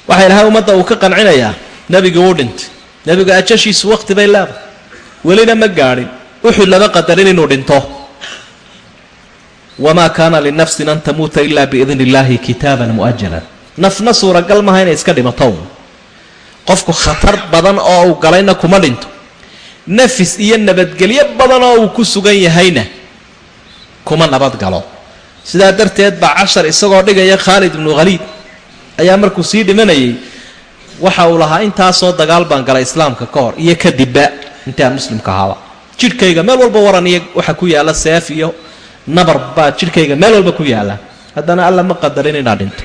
waxaa ilahay ummadda uu ka qancinayaa nebigii uu dhintay. Nebiga ajashiisu waqti bay leedahay. Welina ma gaadhin uxud lama qadarin inuu dhinto. Wamaa kaana linafsin an tamuuta ila biidni illaahi kitaaban mu'ajalan nafna suuragal maaha inay iska dhimato. Qofku khatar badan oo uu galayna kuma dhinto. Nafis iyo nabadgelyo badan oo uu ku sugan yahayna kuma nabadgalo sidaa darteed baa cashar isagoo dhigaya khaalid ibnu khaliid ayaa markuu sii dhimanayay waxa uu lahaa intaasoo dagaal baan galay islaamka ka hor iyo kadibba intaan muslimka ahaaba. Jidhkayga meel walba waran iyo waxa ku yaalla seef iyo nabar baa jidhkayga meel walba ku yaalla. Haddana alla ma qadarin inaad dhinto.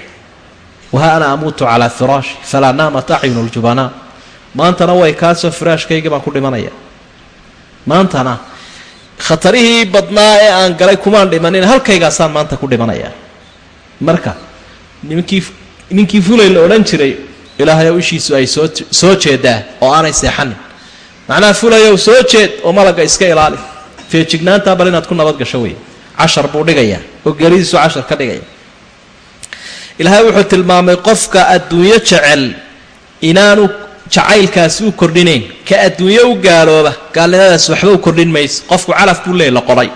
Waha ana amuutu calaa firaashi falaa naamat acyunu ljubanaa maantana way kaasoo firaashkayga baan ku dhimanaya. Maantana khatarihii badnaa ee aan galay kumaan dhimanin halkaygaasaan maanta ku dhimanaya. Marka ninkii ninkii fulay la odhan jiray ilaahayow ishiisu ay soo jeedaa oo aanay seexanin macnaha fulayow soo jeed oo malagga iska ilaali. Feejignaantaa bal inaad ku nabad gasho wey cashar buu dhigayaa oo geeridiisu cashar ka dhigaya. Ilaahay wuxuu tilmaamay qofka adduunyo jecel inaanu jacaylkaasi u kordhinayn ka adduunyo u gaalooba gaalnimadaas waxba u kordhin mayso. Qofku calaf buu leey la qoray.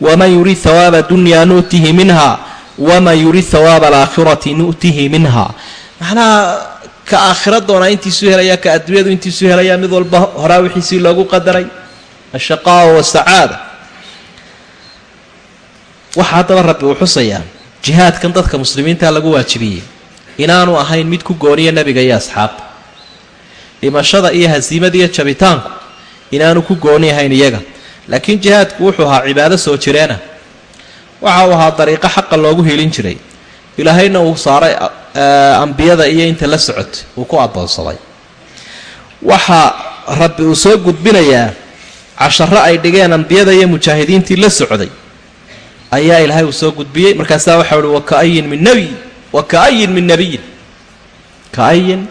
Waman yurid hawaaba dunyaa nu'tihi minha waman yurid hawaaba alaakhirati nu'tihi minha macnaha ka aakhira doonaa intiisu helaya ka adduunyadu intiisu helaya mid walba horaa wixiisii loogu qadaray. Ashaqaawa wasacaada waxaa haddaba rabbi uu xusayaa jihaadkan dadka muslimiinta lagu waajibiyey. Inaanu ahayn mid ku gooniya nebiga iyo asxaabta dhimashada iyo hasiimada iyo jabitaanku inaanu ku gooni ahayn iyaga. Laakiin jihaadku wuxuu ahaa cibaado soo jireena waxa uu ahaa dariiqo xaqa loogu hiilin jiray. Ilaahayna uu saaray ambiyada iyo inta la socotay uu ku addoonsaday waxaa rabbi uu soo gudbinayaa casharo ay dhigeen ambiyada iyo mujaahidiintii la socday ayaa ilaahay uu soo gudbiyey. Markaasaa waxau uhi wakaayin min nebiy wakaayin min nebiyin kaayin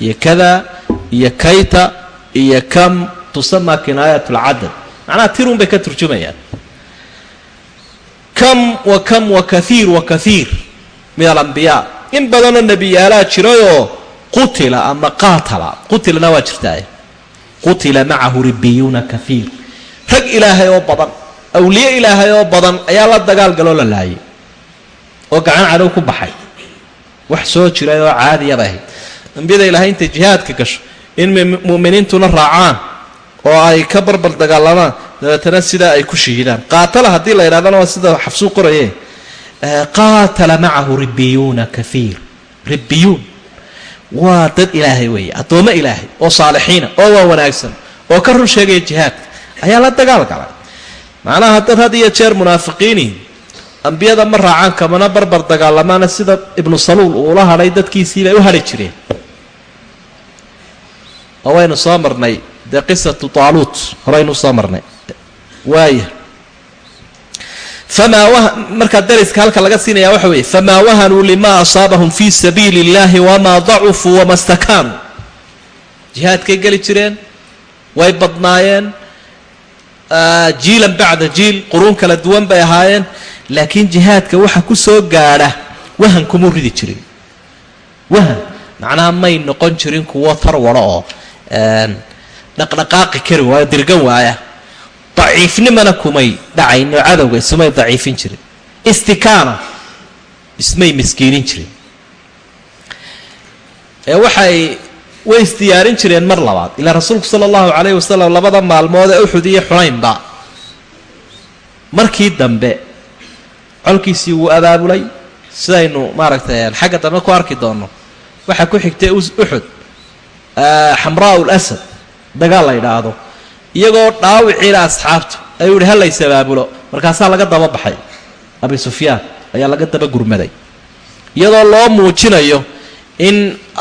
iyo kada iyo kayta iyo kam tusamaa kinaayat lcadad macnaha tirun bay ka turjumayaan kam wa kam wa kaiir min alambiyaa in badanoo nebiyaalaa jirayoo qutila ama qaatala. Qutilana waa jirtaa qutila macahu ribiyuuna kaiir rag ilaahay oo badan awliye ilaahay oo badan ayaa la dagaal galoo la laayay. Oo gacan cadow ku baxay. Wax soo jiray oo caadiyaba ahayd. Ambiyada ilaahay intay jihaadka gasho in mu'miniintuna raacaan oo ay ka barbar dagaalamaan dabeetana sidaa ay ku shahiidaan qaatala haddii la yidhahdana waa sida xafsuu qoraye qaatala macahu ribiyuuna kaiir ribiyuun waa dad ilaahay weeye addoommo ilaahay oo saalixiina oo waa wanaagsan oo ka run sheegaya jihaadka ayaa la dagaal galay. Macnaha dad had iyo jeer munaafiqiini ambiyada ma raacaan kamana barbar dagaalamaana sida ibnu saluul uula hadhay dadkiisiibay u hadhi jireen. Oo waynu soo marnay dee qisatu taaluut horaynu u soo marnay waaya famaa markaa dariska halka laga siinaya waxa weeye famaa wahanuu lima asaabahum fi sabiili اllahi wamaa dacufuu wama stakaanuu jihaadkay geli jireen way badnaayeen jiilan bacda jiil quruun kala duwan bay ahaayeen laakiin jihaadka waxa ku soo gaadha wahan kumuu ridi jirin. Wahan macnaha may noqon jirin kuwo tarwaro oo dhaqdhaqaaqi kari waayo dirgan waaya daciifnimana kumay dhacayno cadowga isumay daciifin jirin istikaana ismay miskiinin jirin ee waxay way isdiyaarin jireen mar labaad. Ilaa rasuulku sala allahu calayhi wasalam labada maalmood ee uxud iyo xunaynba. Markii dambe colkiisii wuu abaabulay. Sidaynu maaragtay xagga dambe ku arki doonno. Waxaa ku xigtay uxud xamraa lasad dagaal la yidhaahdo iyagoo dhaawiciina asxaabtu. Ayuu yihi halays abaabulo markaasaa laga daba baxay. Abi sufyaan ayaa laga daba gurmaday. Iyadoo loo muujinayo in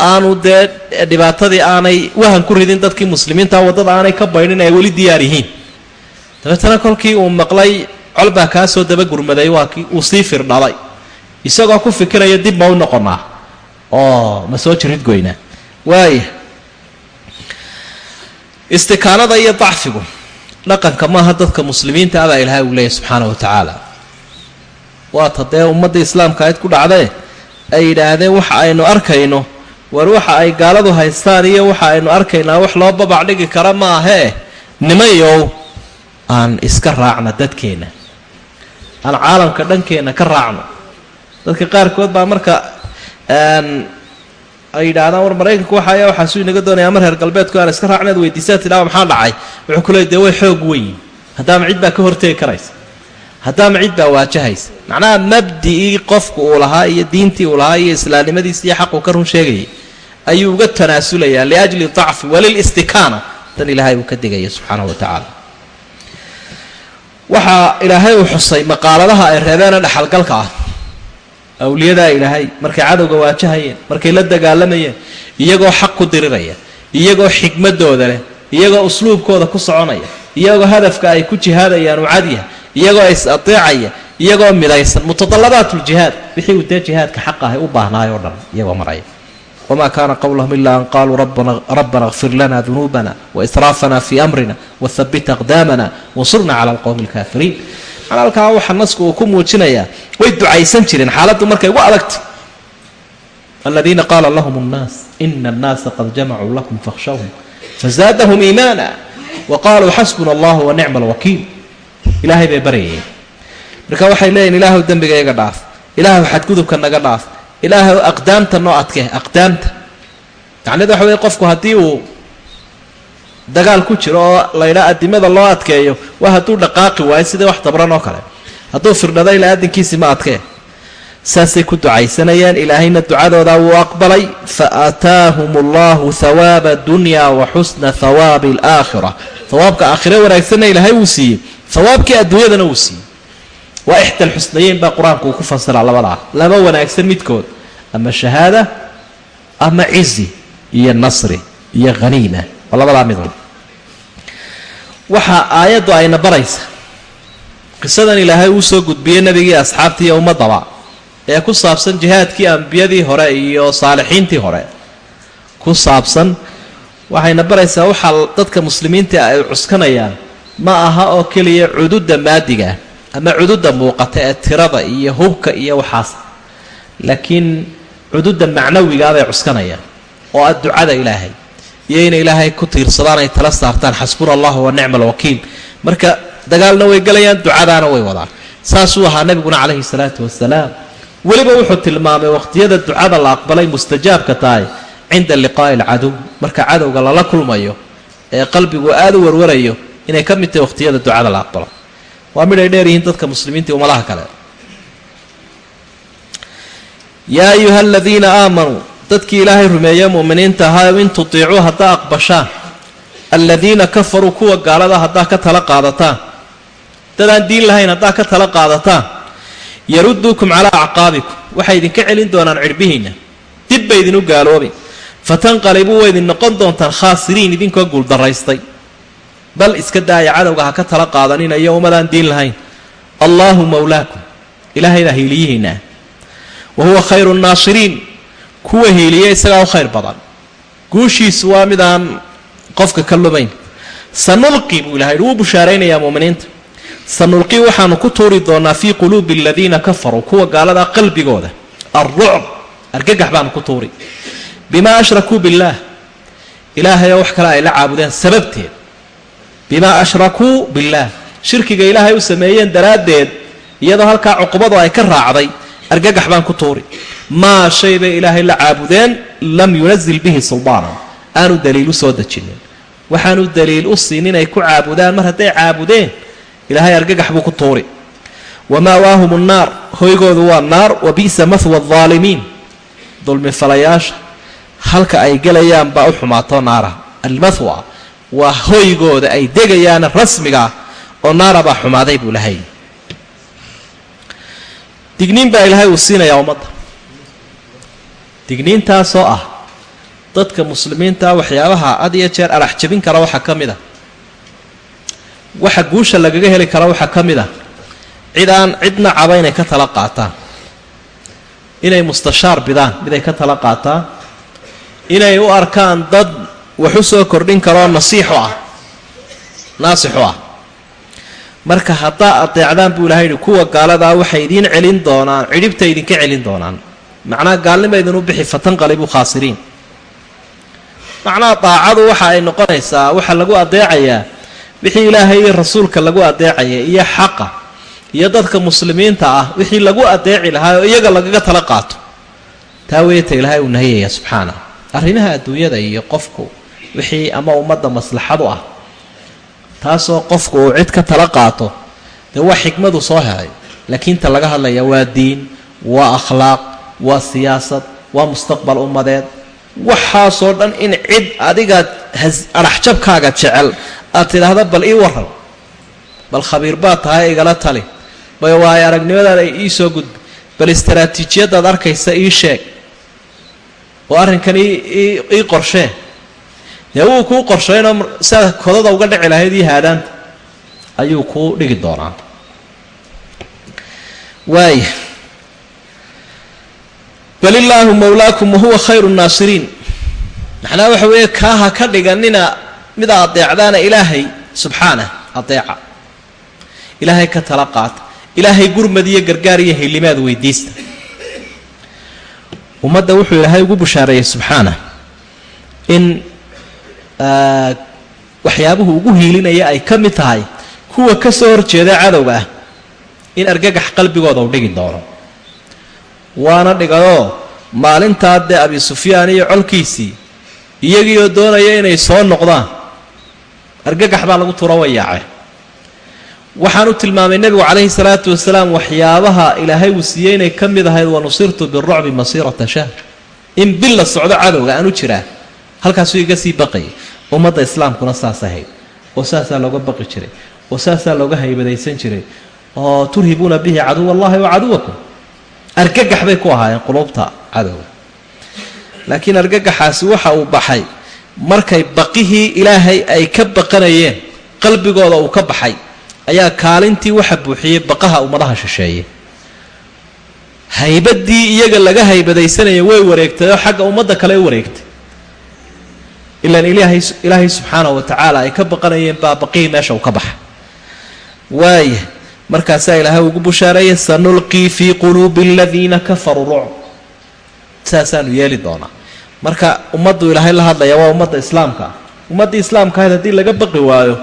aanu dee dhibaatadii aanay wahan ku ridin dadkii muslimiinta waddada aanay ka baydhin ay weli diyaar yihiin. Dabeetana kolkii uu maqlay colbaa kaa soo daba gurmaday waa kii uu sii firdhalay. Isagoo ku fikiraya dib ma u noqonaa oo ma soo jirid goynaa? Waaya istikaanada iyo dacfigu dhaqanka maaha dadka muslimiinta abaa ilaahay uu leeyahy subxaana wa tacaala. Waata dee ummadda islaamka ayd ku dhacdee ay yidhaahdeen waxa aynu arkayno war waxa ay gaaladu haystaan iyo waxa aynu arkaynaa wax loo babac dhigi kara ma ahee? Nimayow aan iska raacno dadkeenna. Aan caalamka dhankeenna ka raacno. Dadka qaarkood baa marka ay yidhaahdaan war maraykanku waxaaya waxaasuu inaga doonayaa mar reer galbeedku aan iska raacneed weydiisaa tidhaha maxaa dhacay? Wuxuu ku dee way xoog weyn. Haddaama cid baa ka hortegi karaysa. Haddaama cid baa waajahaysa. Macnaha mabdi'ii qofku uu lahaa iyo diintii uu lahaa iyo islaamnimadiisa iyo xaquu ka run sheegayay ayuu uga tanaasulayaa liajli dacfi walilistikaana dan ilaahay uu ka digaya subxaanahu wa tacaala. Waxaa ilaahay uu xusay maqaaladaha ay reebeena dhexalgalka ah awliyadaa ilaahay markay cadowga waajahayeen markay la dagaalamayeen iyagoo xaq ku diriraya iyagoo xigmadooda leh iyagoo usluubkooda ku soconaya iyagoo hadafka ay ku jihaadayaan u cadyaha iyagoo is-ateecaya iyagoo midaysan. Mutadallabaat ljihaad wixii uu dee jihaadka xaq ahay u baahnaayoo dhan iyagoo maraya. Wma kana qawlahum ila an qaluu rabbana kfir lana dunuubana waisraafana fi amrina wathabit aqdaamana wansurna cala alqowmi alkafiriin manaa halkaa waxaa nasku uu ku muujinayaa way ducaysan jireen xaaladdu markay ugu adagtay aladiina qaala lahum اnnaas ina اnnaasa qad jamacuu lakum fakhshawhum fazaadahum iimaana waqaaluu xasbuna allah wanicma alwakiil ilaahay bay baryayeen marka waxay leeyihiin ilaahu dembiga iga dhaaf ilaahu xadgudubka naga dhaaf ilaahay aqdaamta noo adke aqdaamta macneed waxa weye qofku haddii uu dagaal ku jiro oo laydhaa adimada loo adkeeyo waa hadduu dhaqaaqi waayo sidii wax dabran oo kale. Hadduu firdhado ilaa adinkiisi ma adkee. Saasay ku ducaysanayeen ilaahayna ducadoodaa wuu aqbalay fa aataahum allahu hawaaba dunya wa xusna hawaabi alaakhira hawaabka aakhire wanaagsanna ilaahay wuu siiyey hawaabkii adduunyadana wuu siiyey. Waa ixdal xusnayeyn baa qur'aanku uu ku fasiraa labadaa laba wanaagsan midkood ama shahaada ama cizi iyo nasri iyo haniima labadaa midun waxaa aayaddu ayna baraysa qisadan ilaahay uu soo gudbiyey nebigii asxaabtii ummaddaba ee ku saabsan jihaadkii ambiyadii hore iyo saalixiintii hore. Ku saabsan waxayna baraysaa waxaa dadka muslimiinta ay cuskanayaan ma aha oo keliya cududda maadiga ama cududda muuqata ee tirada iyo hubka iyo waxaas. Laakiin cududda macnawigaabay cuskanayaan oo ah ducada ilaahay iyo inay ilaahay ku tiirsadaan ay tala saartaan xasbuna allahu wa alwakiil marka dagaalna way gelayaan ducadaana way wadaan. Saasuu ahaa nebiguna calayhi salaatu wasalaam weliba wuxuu tilmaamay waqhtiyada ducada la aqbalay mustajaabka tahay cinda liqaa'i alcadow marka cadowga lala kulmayo ee qalbigu aada u warwarayo inay ka mid tahay waqhtiyada ducada la aqbalo. Waa midhay dheer yihiin dadka muslimiinta iyo kale. Yaa ayuha aladiina aamanuu dadkii ilaahay rumeeye mu'miniinta ahaayow in tutiicuu haddaa aqbashaan aladiina kafaruu kuwa gaalada haddaa ka tala qaadataan dadaan diin lahayn haddaa ka tala qaadataan yaruduukum calaa acqaabikum. Waxay idinka celin doonaan cidhbihiinna dib bay idinu gaaloobi. Fatanqalibuu way idin noqon doontaan khaasiriin idinkoo guuldaraystay bal iska daaya cadowga ha ka tala qaadanina iyo ummadaan diin lahayn. Allaahu mowlaakum ilaahaydaa hiiliyihiinna ah wa huwa khayru nnaasiriin kuwa hiiliya isagaa u khayr badan. Guushiisu waa midaan qofka ka lumayn. Sanulqi buu ilahay wuu bushaaraynayaa muuminiinta. Sanulqi waxaanu ku tuuri doonaa fii quluubi aladiina kafaruu kuwa gaaladaa qalbigooda. Alrucb argagax baanu ku tuuri. Bimaa ashrakuu billaah. Ilaahayoo wax kale ay la caabudeen sababteed. Bimaa ashrakuu billaah. Shirkiga ilaahay u sameeyeen daraaddeed iyadoo halkaa cuqubadu ay ka raacday argagax baan ku tuuri. Maa shay bay ilaahay la caabudeen lam yunazil bihi suldaanan aanu daliil u soo dejinin. Waxaanu daliil u siin inay ku caabudaan. Mar hadday caabudeen ilaahay argagax buu ku tuuri. Wamaawaahum nnaar hoygoodu waa naar. Wa bi'sa mahwa aldaalimiin dulmifalayaasha halka ay gelayaan baa u xumaato naara. Almathwa waa hoygooda ay degayaana rasmigaa oo naara baa xumaaday buu lahay digniin baa ilaahay uu siinayaa ummadda. Digniintaasoo ah dadka muslimiinta waxyaabaha had iyo jeer arax jabin kara waxaa ka mid a. Waxa guusha lagaga heli kara waxaa ka mid a. Cid aan cidna caba inay ka tala qaataan. Inay mustashaar bidaan miday ka tala qaataan. Inay u arkaan dad wax u soo kordhin karoo nasiixu ah naasixu ah marka haddaa adeecdaan buu ilahay yihi kuwa gaaladaa waxay idiin celin doonaan cidhibta idinka celin doonaan. Macnaha gaalnima idinu bixi fatanqalibu khaasiriin. Macnaha daacadu waxa ay noqonaysaa waxa lagu adeecayaa wixii ilaahay iyo rasuulka lagu adeecaya iyo xaqa iyo dadka muslimiinta ah wixii lagu adeeci lahaa oo iyaga lagaga tala qaato. Taa weeta ilaahay uu nahiyaya subxaana. Arrimaha adduunyada iyo qofku wixii ama ummadda maslaxadu ah taasoo qofku uu cid ka tala qaato. Dee waa xikmadu soo helay laakiin ta laga hadlaya waa diin waa akhlaaq waa siyaasad waa mustaqbal ummadeed. Waxaasoo dhan in cid adiga adhaxjabkaaga jecel aad tidhaahda bal ii waran. Bal khabiir baad tahay igala tali. Bay waayo aragnimadaada ii soo gudba bal istaraatiijiyadaad arkaysa ii sheeg. Oo arrinkan ii qorshee dee wuu kuu qorshaynoo siaad kodada uga dhici lahayd io haadaanta ayuu kuu dhigi doonaa. Waaya bal illaahu mowlaakum wahuwa khayru nnaasiriin macnaha waxa weeye kaaha ka dhiganina mida adeecdaana ilaahay subxaanah adeeca. Ilaahay ka tala qaata. Ilaahay gurmad iyo gargaar iyo haylimaad weydiista. Ummadda wuxuu ilaahay ugu bushaareeyey subxaanah in waxyaabuhu ugu hiilinaya ay ka mid tahay kuwa ka soo horjeeda cadowga ah in argagax qalbigooda u dhigi doono. Waana dhigayoo maalintaa dee abi sufyaan iyo colkiisii iyagiioo doonaya inay soo noqdaan. Argagax baa lagu turo wayaace waxaan u tilmaamay nebigu calayhi salaatu wasalaam waxyaabaha ilaahay uu siiyey inay ka mid ahayd wanusirtu birucbi masiirata shahr. In bil la socdo cadowga aan u jiraa halkaasuu iga sii baqayay ummadda islaamkuna saas ahayd oo saasaa looga baqi jiray. Oo saasaa looga haybadaysan jiray. Oo turhibuuna bihi caduw allahi wa caduwakum. Argagax bay ku ahaayeen qulubta cadowga laakiin argagaxaasi waxa uu baxay. Markay baqihii ilaahay ay ka baqanayeen qalbigooda uu ka baxay ayaa kaalintii waxa buuxiyey baqaha ummadaha shisheeye. Haybadii iyaga laga haybadaysanaya way wareegtay oo xagga ummadda kale wareegtay ilaan ilaahay subxaanahu wa tacaala ay ka baqanayeen baa baqihii meesha uu ka baxa waaya markaasaa ilaahay ugu bushaareeyay sanulqii fii quluubi aladiina kafaruu rucb saasaanu yeeli doonaa marka ummaddu ilaahay la hadlaya waa ummadda islaamka ah ummaddii islaamka ahayd haddii laga baqi waayo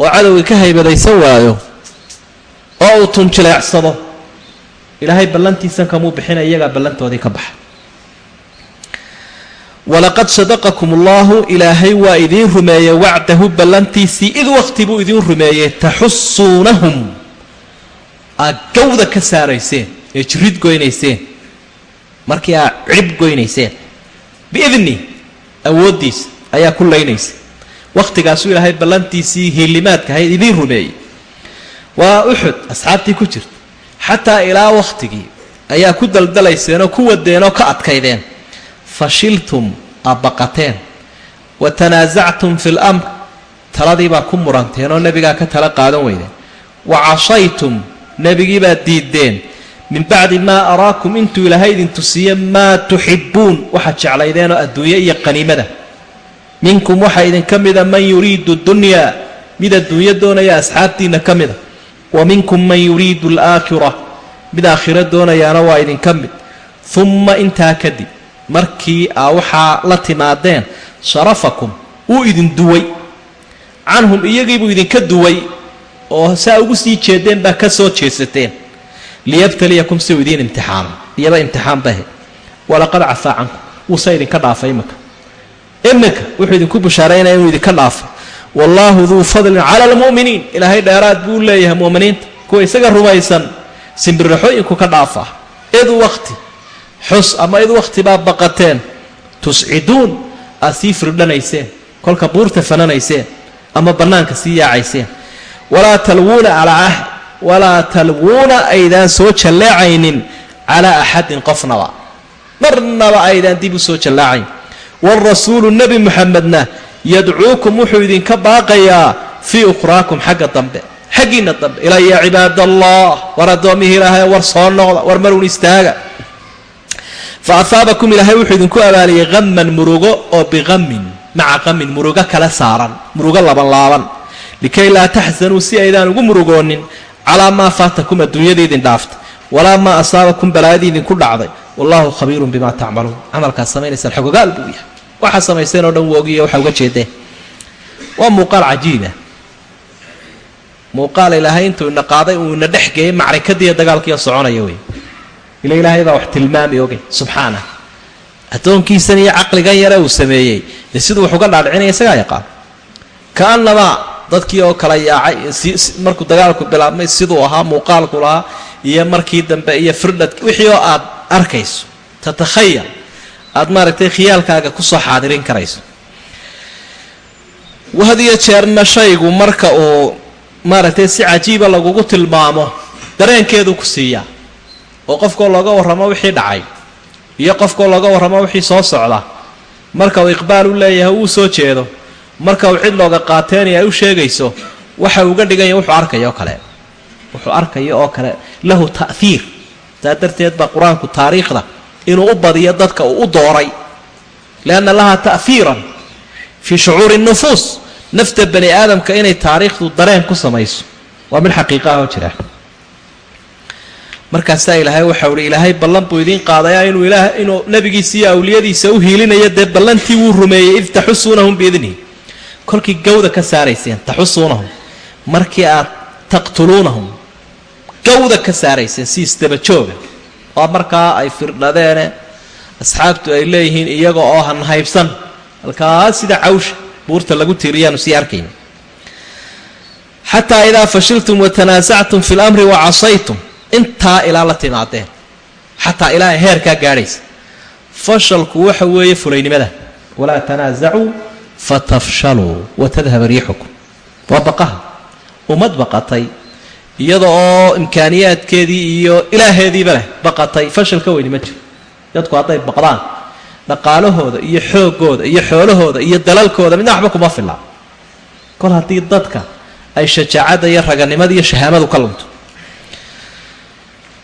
oo cadowga ka haybadaysan waayo oo uu tunjileecsado ilaahay ballantiisan kamuu bixina iyagaa ballantoodii ka baxa walaqad sadaqakum allahu ilaahay waa idiin rumeeyey wacdahu ballantiisii id waqti buu idiin rumeeyey taxusuunahum aad gawda ka saarayseen ee jirid goynayseen markii aad cirib goynayseen biidni awooddiisa ayaa ku laynaysa wakhtigaasuu ilaahay ballantiisii hiilimaadka ahayd idiin rumeeyey. Waa uxud asxaabtii ku jirta xataa ilaa wakhtigii ayaa ku daldalayseen oo ku wadeen oo ka adkaydeen. Fashiltum aad baqateen wa tanaasactum fi lamr taladiibaa ku muranteen oo nebigaa ka tala qaadan weydeen wa cashaytum nebigiibaad diideen min bacdi maa araakum intuu ilaahay idin tusiiye maa tuxibbuun. Waxaad jeclaydeenoo adduunye iyo qaniimada. Minkum waxaa idinka mida man yuriidu dunyaa mid adduunyo doonaya asxaabtiinna ka mida. Wa minkum man yuriidu alaakhira mid aakhiro doonayaana waa idinka mid. Umma intaa kadib markii aa waxaa la timaadeen sharafakum wuu idin duway. Canhum iyagiibuu idinka duway oo saa ugu sii jeedeen baa ka soo jeesateen. Liyabtaliyakum si uu idiin imtixaano iyaba imtixaan bahe walaqad cafaa cankum wuuse idinka dhaafay iminka iminka wuxuu idinku bushaaraynaya inuu idinka dhaafay wallaahu duu fadlin cala almu'miniin ilaahay dheeraad buu leeyahay mu'miniinta. Kuwa isaga rumaysan simbirraxooyinku ka dhaafa. Id waqti xus ama id waqti baa baqateen. Tusciduun aad sii firdhanayseen kolka buurta fananayseen ama bannaanka sii yaacayseen. Walaa talwuuna calaa ahd walaa talwuuna aydaan soo jalleecaynin calaa axadin qofnaba marnaba aydaan dib u soo jallaacayn waalrasuulu nebi muxamedna yadcuukum wuxuu idinka baaqayaa fii ukhraakum xagga dambe xaggiinna dambe. Ilaa ya cibaadallah war addoommihii ilaahay war soo noqda war marun istaaga fa ahaabakum ilaahay wuxuu idinku abaaliyey haman murugo oo biqamin maca qamin murugo kala saaran murugo labanlaaban likay laa taxsanuu si aydaan ugu murugoonin calaa maa faatakum adduunyada idin dhaafta walaa maa asaabakum balaayadii idinku dhacday wallaahu khabiirun bimaa tacmaluun camalkaad samaynaysaan xogogaal buu yahay waxaa samayseen oo dhan woogiyo waxaa uga jeedeen waa muuqaal cajiiba muuqaal ilaahay intuu ina qaaday uu ina dhex geeyey macrikadiiyo dagaalkiiyo soconaya wey ila ilaahay baa wax tilmaami ogay subxaanah. Addoonkiisan iyo caqligan yare uu sameeyey. Dee siduu wax uga dhaadhicinaya isagaa yaqaan? Kaanamaa dadkii oo kala yaacay markuu dagaalku bilaabmay siduu ahaa muuqaalku lahaa iyo markii dambe iyo firdhad wixii oo aad arkayso tatakhayal aada maaragtay khiyaalkaaga ku soo xaadirin karayso. Hadiyo jeerna shaygu marka uu maaragtay si cajiiba lagugu tilmaamo dareenkeedu ku siiyaa oo qofkoo looga warramo wixii dhacay iyo qofkoo looga warramo wixii soo socda. Marka uu iqbaal u leeyahay uu soo jeedo. Marka uu cid looga qaateenaya ay u sheegayso waxa uga dhiganya wuxuu arkaya oo kale. Wuxuu arkaya oo kale lahu ta'hiir saa darteed baa qur'aanku taariikhda inuu u badiyo dadka uu u dooray. Lianna laha ta'hiiran fii shucuuri nufuus nafta bani aadamka inay taariikhdu dareen ku samayso. Waa mid xaqiiqa ah oo jira markaasaa ilaahay waxau hi ilaahay ballan buu idiin qaadaya inuu ilaa inuu nabigiisa iyo awliyadiisa u hiilinayo dee ballantii wuu rumeeyey id taxusuunahum biidnihi. Kolkii gawda ka saarayseen taxusuunahum markii aad taqtuluunahum gawda ka saarayseen si isdabajooga oo markaa ay firdhadeene asxaabtu ay leeyihiin iyaga oo han haybsan. Halkaa sida cawsha buurta lagu tiiriyaanu sii arkayn xataa idaa fashiltum watanaasactum fi lamri wacasaytum intaa ilaa la timaadeen. Xataa ilaa heerkaa gaadhaysa. Fashalku waxa weeye fulaynimada walaa tanaasacuu fatafshaluu watadhaba riixukum. Waa baqaha ummad baqatay iyada oo imkaaniyaadkeedii iyo ilaaheediiba leh baqatay. Fashal ka weyni ma jiro. Dadku hadday baqdaan dhaqaalahooda iyo xoogooda iyo xoolahooda iyo dalalkooda midna waxba kuma filla kol haddii dadka ay shajaacadda iyo raganimada iyo shahaamadu ka lunto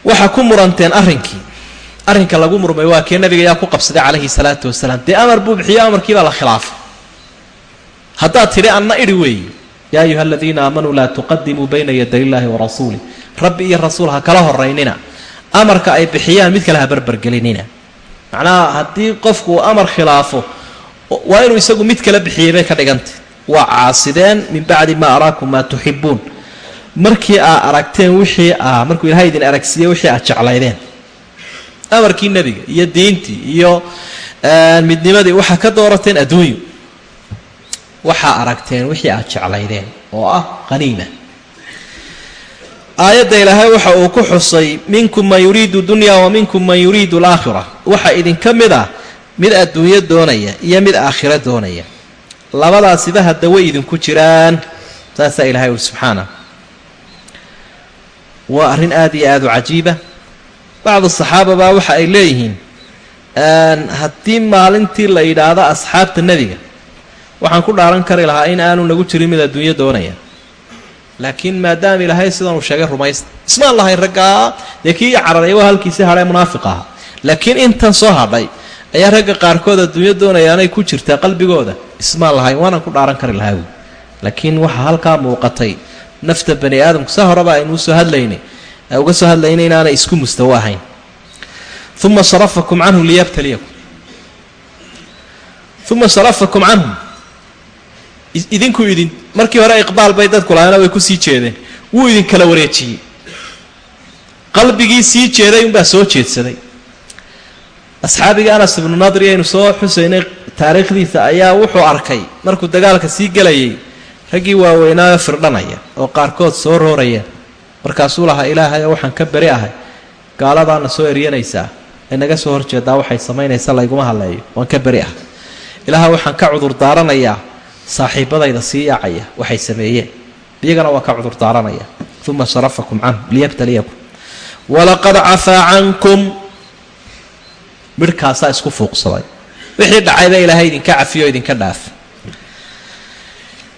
waxaa ku muranteen arrinkii. Arrinka lagu murmay waa kee nabiga yaa ku qabsaday calayhi salaatu wasalaam. Dee amar buu bixiyo amarkiibaa la khilaafay haddaad tidhi anna idhi weeye yaa ayuha aladiina aamanuu laa tuqadimuu bayna yaday illaahi wa rasuulih rabbi iyo rasuul ha kala horaynina. Amarka ay bixiyaan mid kale ha barbargelinina. Macnaha haddii qofku uu amar khilaafo waa inuu isagu mid kala bixiyey bay ka dhigantay waa caasideen min bacdi maa araakum maa tuxibuun markii aa aragteen wixii aa markuu ilahay idin aragsiiye wixii aad jeclaydeen. Amarkii nebiga iyo diintii iyo midnimadii waxaa ka doorateen adduunyu waxaa aragteen wixii aad jeclaydeen oo ah qaniima aayadda ilaahay waxa uu ku xusay minkum man yuriidu dunya wa minkum man yuriidu alaakhira waxaa idinka mid ah mid adduunyo doonaya iyo mid aakhiro doonaya. Labadaasiba hadda way idinku jiraan saasaa ilahay uli subxaana waa arrin aad iyo aada u cajiiba. Bacdu saxaaba baa waxa ay leeyihiin haddii maalintii la yidhaahdo asxaabta nebiga waxaan ku dhaaran kari lahaa in aanu nagu jirin mid adduunyo doonaya. Laakiin maadaama ilaahay sidan uu sheegay rumaysta. Ismaan lahayn raggaa dee kii cararay waa halkiisii hadhay munaafiq aha laakiin intan soo hadhay ayaa ragga qaarkood adduunyo doonayaanay ku jirtaa qalbigooda. Ismaan lahayn waanaan ku dhaaran kari lahaa. Wy laakiin waxaa halkaa muuqatay nafta bani aadamku saa horeba aynu u soo hadlaynay. Uga soo hadlaynay inaanay isku mustawo ahayn. Uma sarafakum canhu liyabtaliyakum. Uma sarafakum canhum idinku idin markii hore iqbaal bay dadku lahaana way ku sii jeedeen. Wuu idin kala wareejiyey. Qalbigii sii jeeday unbaa soo jeedsaday. Asxaabiga anas ibnu nadri aynu soo xusaynay taariikhdiisa ayaa wuxuu arkay. Markuu dagaalka sii gelayay raggii waaweynaayo firdhanaya oo qaarkood soo rooraya markaasuu lahaa ilaahayo waxaan ka beri ahay. Gaaladaana soo eryanaysaa. Ee naga soo horjeedaa waxay samaynaysa layguma hadleeyo waan ka beri ahay ilaaha waxaan ka cudur daaranayaa saaxiibadayda sii yaacaya. Waxay sameeyeen. Iyagana waa ka cudur daaranaya. Uma sarafakum canhu liyabtaliyakum. Walaqad cafaa cankum. Midhkaasaa isku fuuqsaday. Wixii dhacayba ilaahay idinka cafiyo idinka dhaaf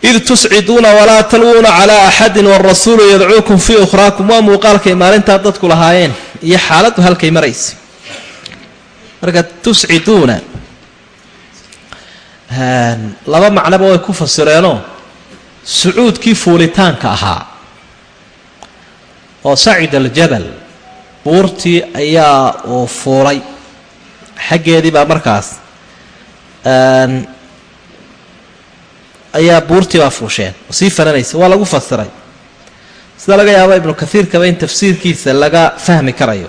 id tusciduuna walaa talwuuna calaa axadin warasuulu yadcuukum fii ukhraakum waa muuqaalkay maalintaa dadku lahaayeen iyo xaaladdu halkay maraysa marka tusciduuna laba macnoba way ku fasireenoo sucuudkii fuulitaanka ahaa oo sacid aljabal buurtii ayaa uu fuulay xaggeedii baa markaas ayaa buurtii baa fuusheen oo sii fananaysa waa lagu fasiray. Sida laga yaabo ibnu kaiirkaba in tafsiirkiisa laga fahmi karayo.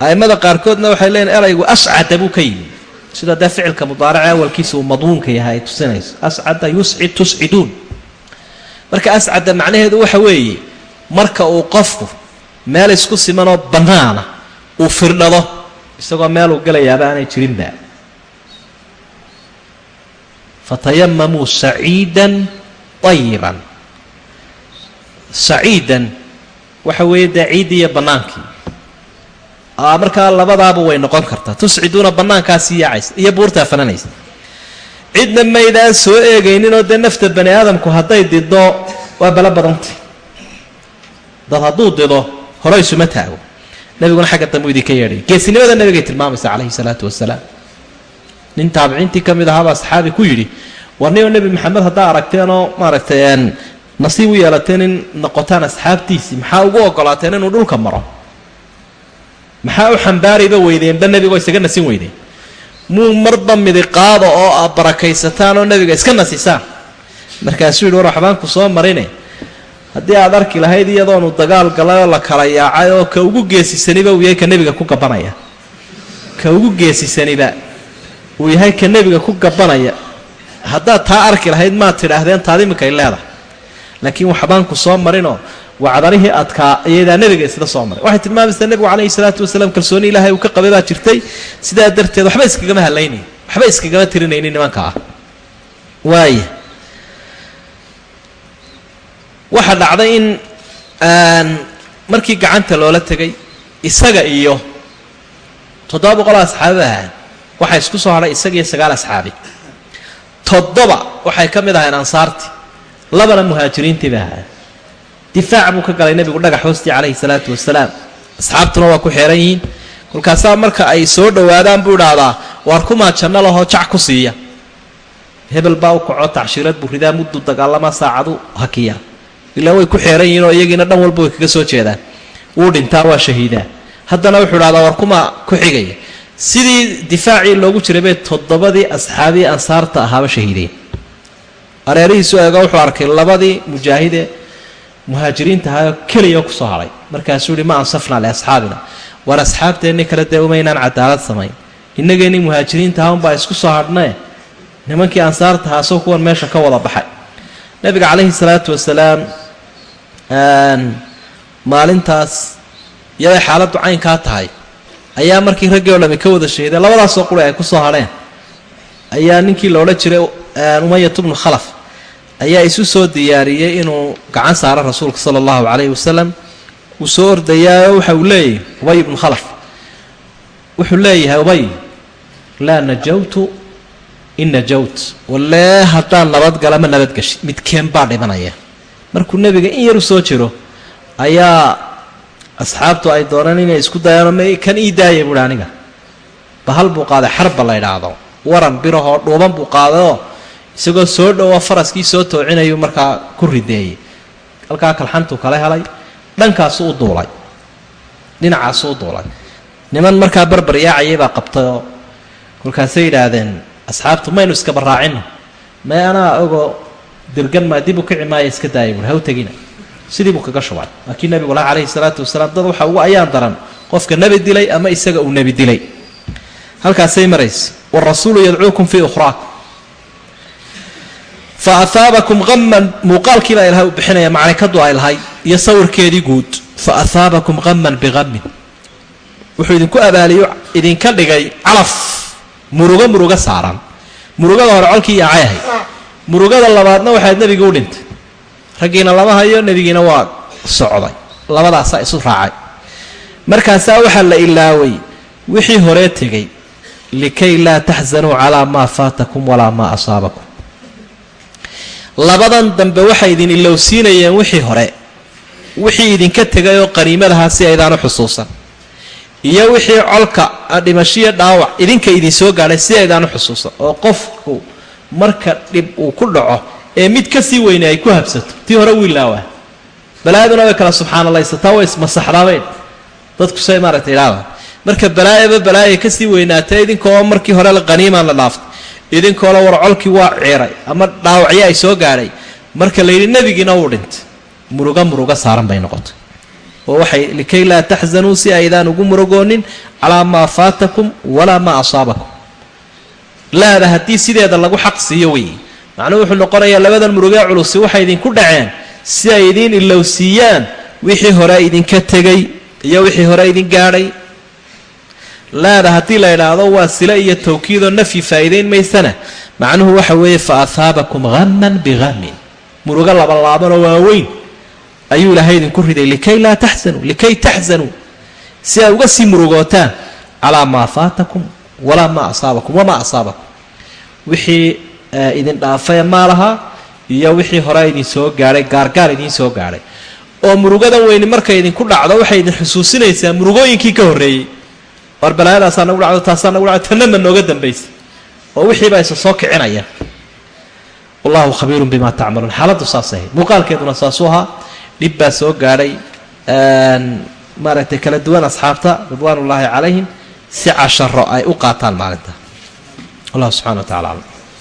A'immada qaarkoodna waxay leeyiin eraygu ascada buu ka yimi. Sida dee ficilka mudaarace awalkiisa uu madmuunka yahay ay tusinayso. Ascada yuscid tusciduun. Marka ascada macnaheedu waxa weeye marka uu qofku meel isku simanoo bannaana uu firdhado isagoo meeluu gelayaaba aanay jirinba fatayamamuu saciidan ayiban saciidan waxa weeye dee ciiddii iyo bannaankii. markaa labadaaba way noqon kartaa. tusciduuna bannaankaasii yaacaysa iyo buurtaa fananaysa. cidna maydaan soo eegayninoo dee nafta bani aadamku hadday dido waa bala badantay dad hadduu dido hore isuma taago. Nabiguna xagga dambu idinka yeedhay. geesinimada nabigay tilmaamaysa calayhi salaatu wasalaam nin taabiciintii ka mid ahaabaa saxaabi ku yidhi war ninoo nebi maxamed haddaa aragteenoo maaragtay nasiib u yeelateen in noqotaan asxaabtiisii maxaa ugu ogolaateen inuu dhulka maro? Maxaa u xambaariba weydeenba nebigoo isaga nasin weydeen? Muu marba midiqaada oo a barakaysataan oo nebiga iska nasisaan? Markaasuu yidhi war waxbaanku soo marine. Haddii aad arki lahayd iyadoonu dagaal galay oo la kala yaacay oo ka ugu geesisaniba uu yahay ka nebiga ku gabanaya. Ka ugu geesisaniba uu yahay ka nebiga ku gabanaya. Haddaad taa arki lahayd maad tidhaahdeen taad iminkay leedahay. Laakiin waxbaanku soo marinoo wacdarihii adkaa iyadaa nebiga isla soo maray. Waxay tilmaamaysaa nebigu calayhi salaatu wasalaam kalsooni ilaahay uu ka qabay baa jirtay. Sidaa darteed waxba iskagama hadlaynayn waxba iskagama tirinaynin nimanka ah. Waaya waxaa dhacday in markii gacanta loola tegay isaga iyo toddoba boqol asxaabi ahaan waxaa isku soo hadhay isaga iyo sagaal asxaabi. Toddoba waxay ka mid ahayn ansaartii. Labana muhaajiriintii bay ahayn difaac buu ka galay nebigu dhagax hoostii calayhi salaatu wasalaam asxaabtuna waa ku xeeran yihiin. Kolkaasaa marka ay soo dhowaadaan buu idhaahdaa waar kumaa janno lahoo jac ku siiya. Hebel baa u kaco tacshirad buu ridaa muddu dagaalamaa saacadu hakiya ilaa way ku xeeran yihiin oo iyagiina dhan walba way kaga soo jeedaan. Wuu dhintaa waa shahiidaa. Haddana wuxuu idhahdaa war kumaa ku xigaya sidii difaacii loogu jiray bay toddobadii asxaabii ansaarta ahaaba shahiideen. Areerihiisu eego wuxuu arkay labadii mujaahidee muhaajiriinta ahaayoo keliya ku soo hadhay markaasuu yihi ma ansafnaa liasxaabina war asxaabteenni kale dee umaynaan cadaalad samayn innageennii muhaajiriinta aha unbaa isku soo hadhnee nimankii ansaarta ahaa soo kuwan meesha ka wada baxay. Nabiga calayhi salaatu wasalaam maalintaas iyaday xaaladdu caynkaa tahay ayaa markii raggii o dhami ka wada shahiday labadaasoo quri ay ku soo hadheen ayaa ninkii la odhan jiray umayat bnu khalaf ayaa isu soo diyaariyey inuu gacan saaro rasuulka sala allahu calayhi wasalam wuu soo ordayaayo waxa uu leeyahay ubay ibnu khalaf. Wuxuu leeyahay ubay laa najawtu in najawt. Walee haddaan nabadgala ma nabadgashi midkeen baa dhimanaya. Markuu nebiga in yar u soo jiro ayaa asxaabtu ay dooneen inay isku dayaano m kan ii daaya buuhi aniga. Bahal buu qaaday xarba la ydhaahdo waran birahoo dhuuban buu qaadayoo isagoo soo dhowo faraskii soo toocinayuu markaa ku rideeyey halkaa kalxantuu kala helay dhankaasu u duulay. Dhinacaasu u duulay. Niman markaa barbar yaacayay baa qabtay oo kolkaasay yidhaahdeen asxaabtu maynu iskaba raacino may anaa ogoo dirgan maa dib u kici maaya iska daaya buui haw sidii buu kaga shubay waa kii nabigu laha calayhi salaatu wasalaam dad waxa ugu ayaan daran qofka nebi dilay ama isaga uu nebi dilay. Halkaasay maraysa wrasuulu yadcuukum fii ukhraakum fa ahaabakum haman muuqaalkii baa ilahay u bixinaya macrakadu ay lahay iyo sawirkeedii guud. Fa ahaabakum haman bihamin wuxuu idinku abaaliyo idinka dhigay calaf murugo murugo saaran. Murugada hore colkii yaacay ahayd murugada labaadna waxaad nebigii u dhintay raggiina lama hayo nebigiina waa socday. Labadaasaa isu raacay. Markaasaa waxaa la ilaaway wixii horee tegey likay laa taxzanuu calaa maa faatakum walaa maa asaabakum. Labadan dambe waxay idin ilowsiinayeen wixii hore. Wixii idinka tegay oo qaniimadahaa si aydaan u xusuusan. Iyo wixii colka dhimashiyo dhaawac idinka idin soo gaadhay si aydaan u xusuusan. Oo qofku marka dhib uu ku dhaco ee mid ka sii weyne ay ku habsato. Tii hore wiilaawaa balaayaduna way kala subxaanalaysataa way ismasaxdaabayn dadku say maaragtay idhaahda marka balaayaba balaaya ka sii weynaatay idinkoo markii hore qaniimaan la dhaaftay. Idinkoola war colkii waa ciiray ama dhaawacyo ay soo gaadhay marka layidhi nebigiina uu dhintay. Muruga muruga saaran bay noqotay. Oo waxay likay laa taxzanuu si aydaan ugu murugoonin calaa maa faatakum walaa maa asaabakum. Laada haddii sideeda lagu xaq siiyo wey macnuhu wuxuu noqonayaa labadan murugee culusi waxay idinku dhaceen si ay idiin ilowsiiyaan wixii hore idinka tegay iyo wixii hore idin gaadhay. Laada haddii la idhaahdo waa sile iyo tawkiidoo nafyi faa'iidayn maysana. Macnuhu waxa weeye fa ahaabakum haman bihamin murugo labalaabanoo waaweyn ayuu ilaahay idinku riday likay laa taxzanuu likay taxzanuu si ay uga sii murugootaan calaa maa faatakum walaa maa asaabakum wamaa asaabakum. Wixii idin dhaafay maalaha iyo wixii hore idin soo gaadhay gaargaar idiin soo gaadhay oo murugadan weyni markay idinku dhacdo waxay idin xusuusinaysaa murugooyinkii ka horreeyey. War balaayadaasaa nagu dhacdo taasaa nagu dhacdo tanama nooga dambaysa. Oo wixiibaa isa soo kicinaya. Wallahu khabiirun bimaa tacmaluun xaaladdu saas ahayd. Muuqaalkeeduna saasuu ahaa. Dhib baa soo gaadhay maaragtay kala duwan asxaabta ridwaan ullaahi calayhim si casharo ay u qaataan maalinta. Wallahu subxana wa tacala aclam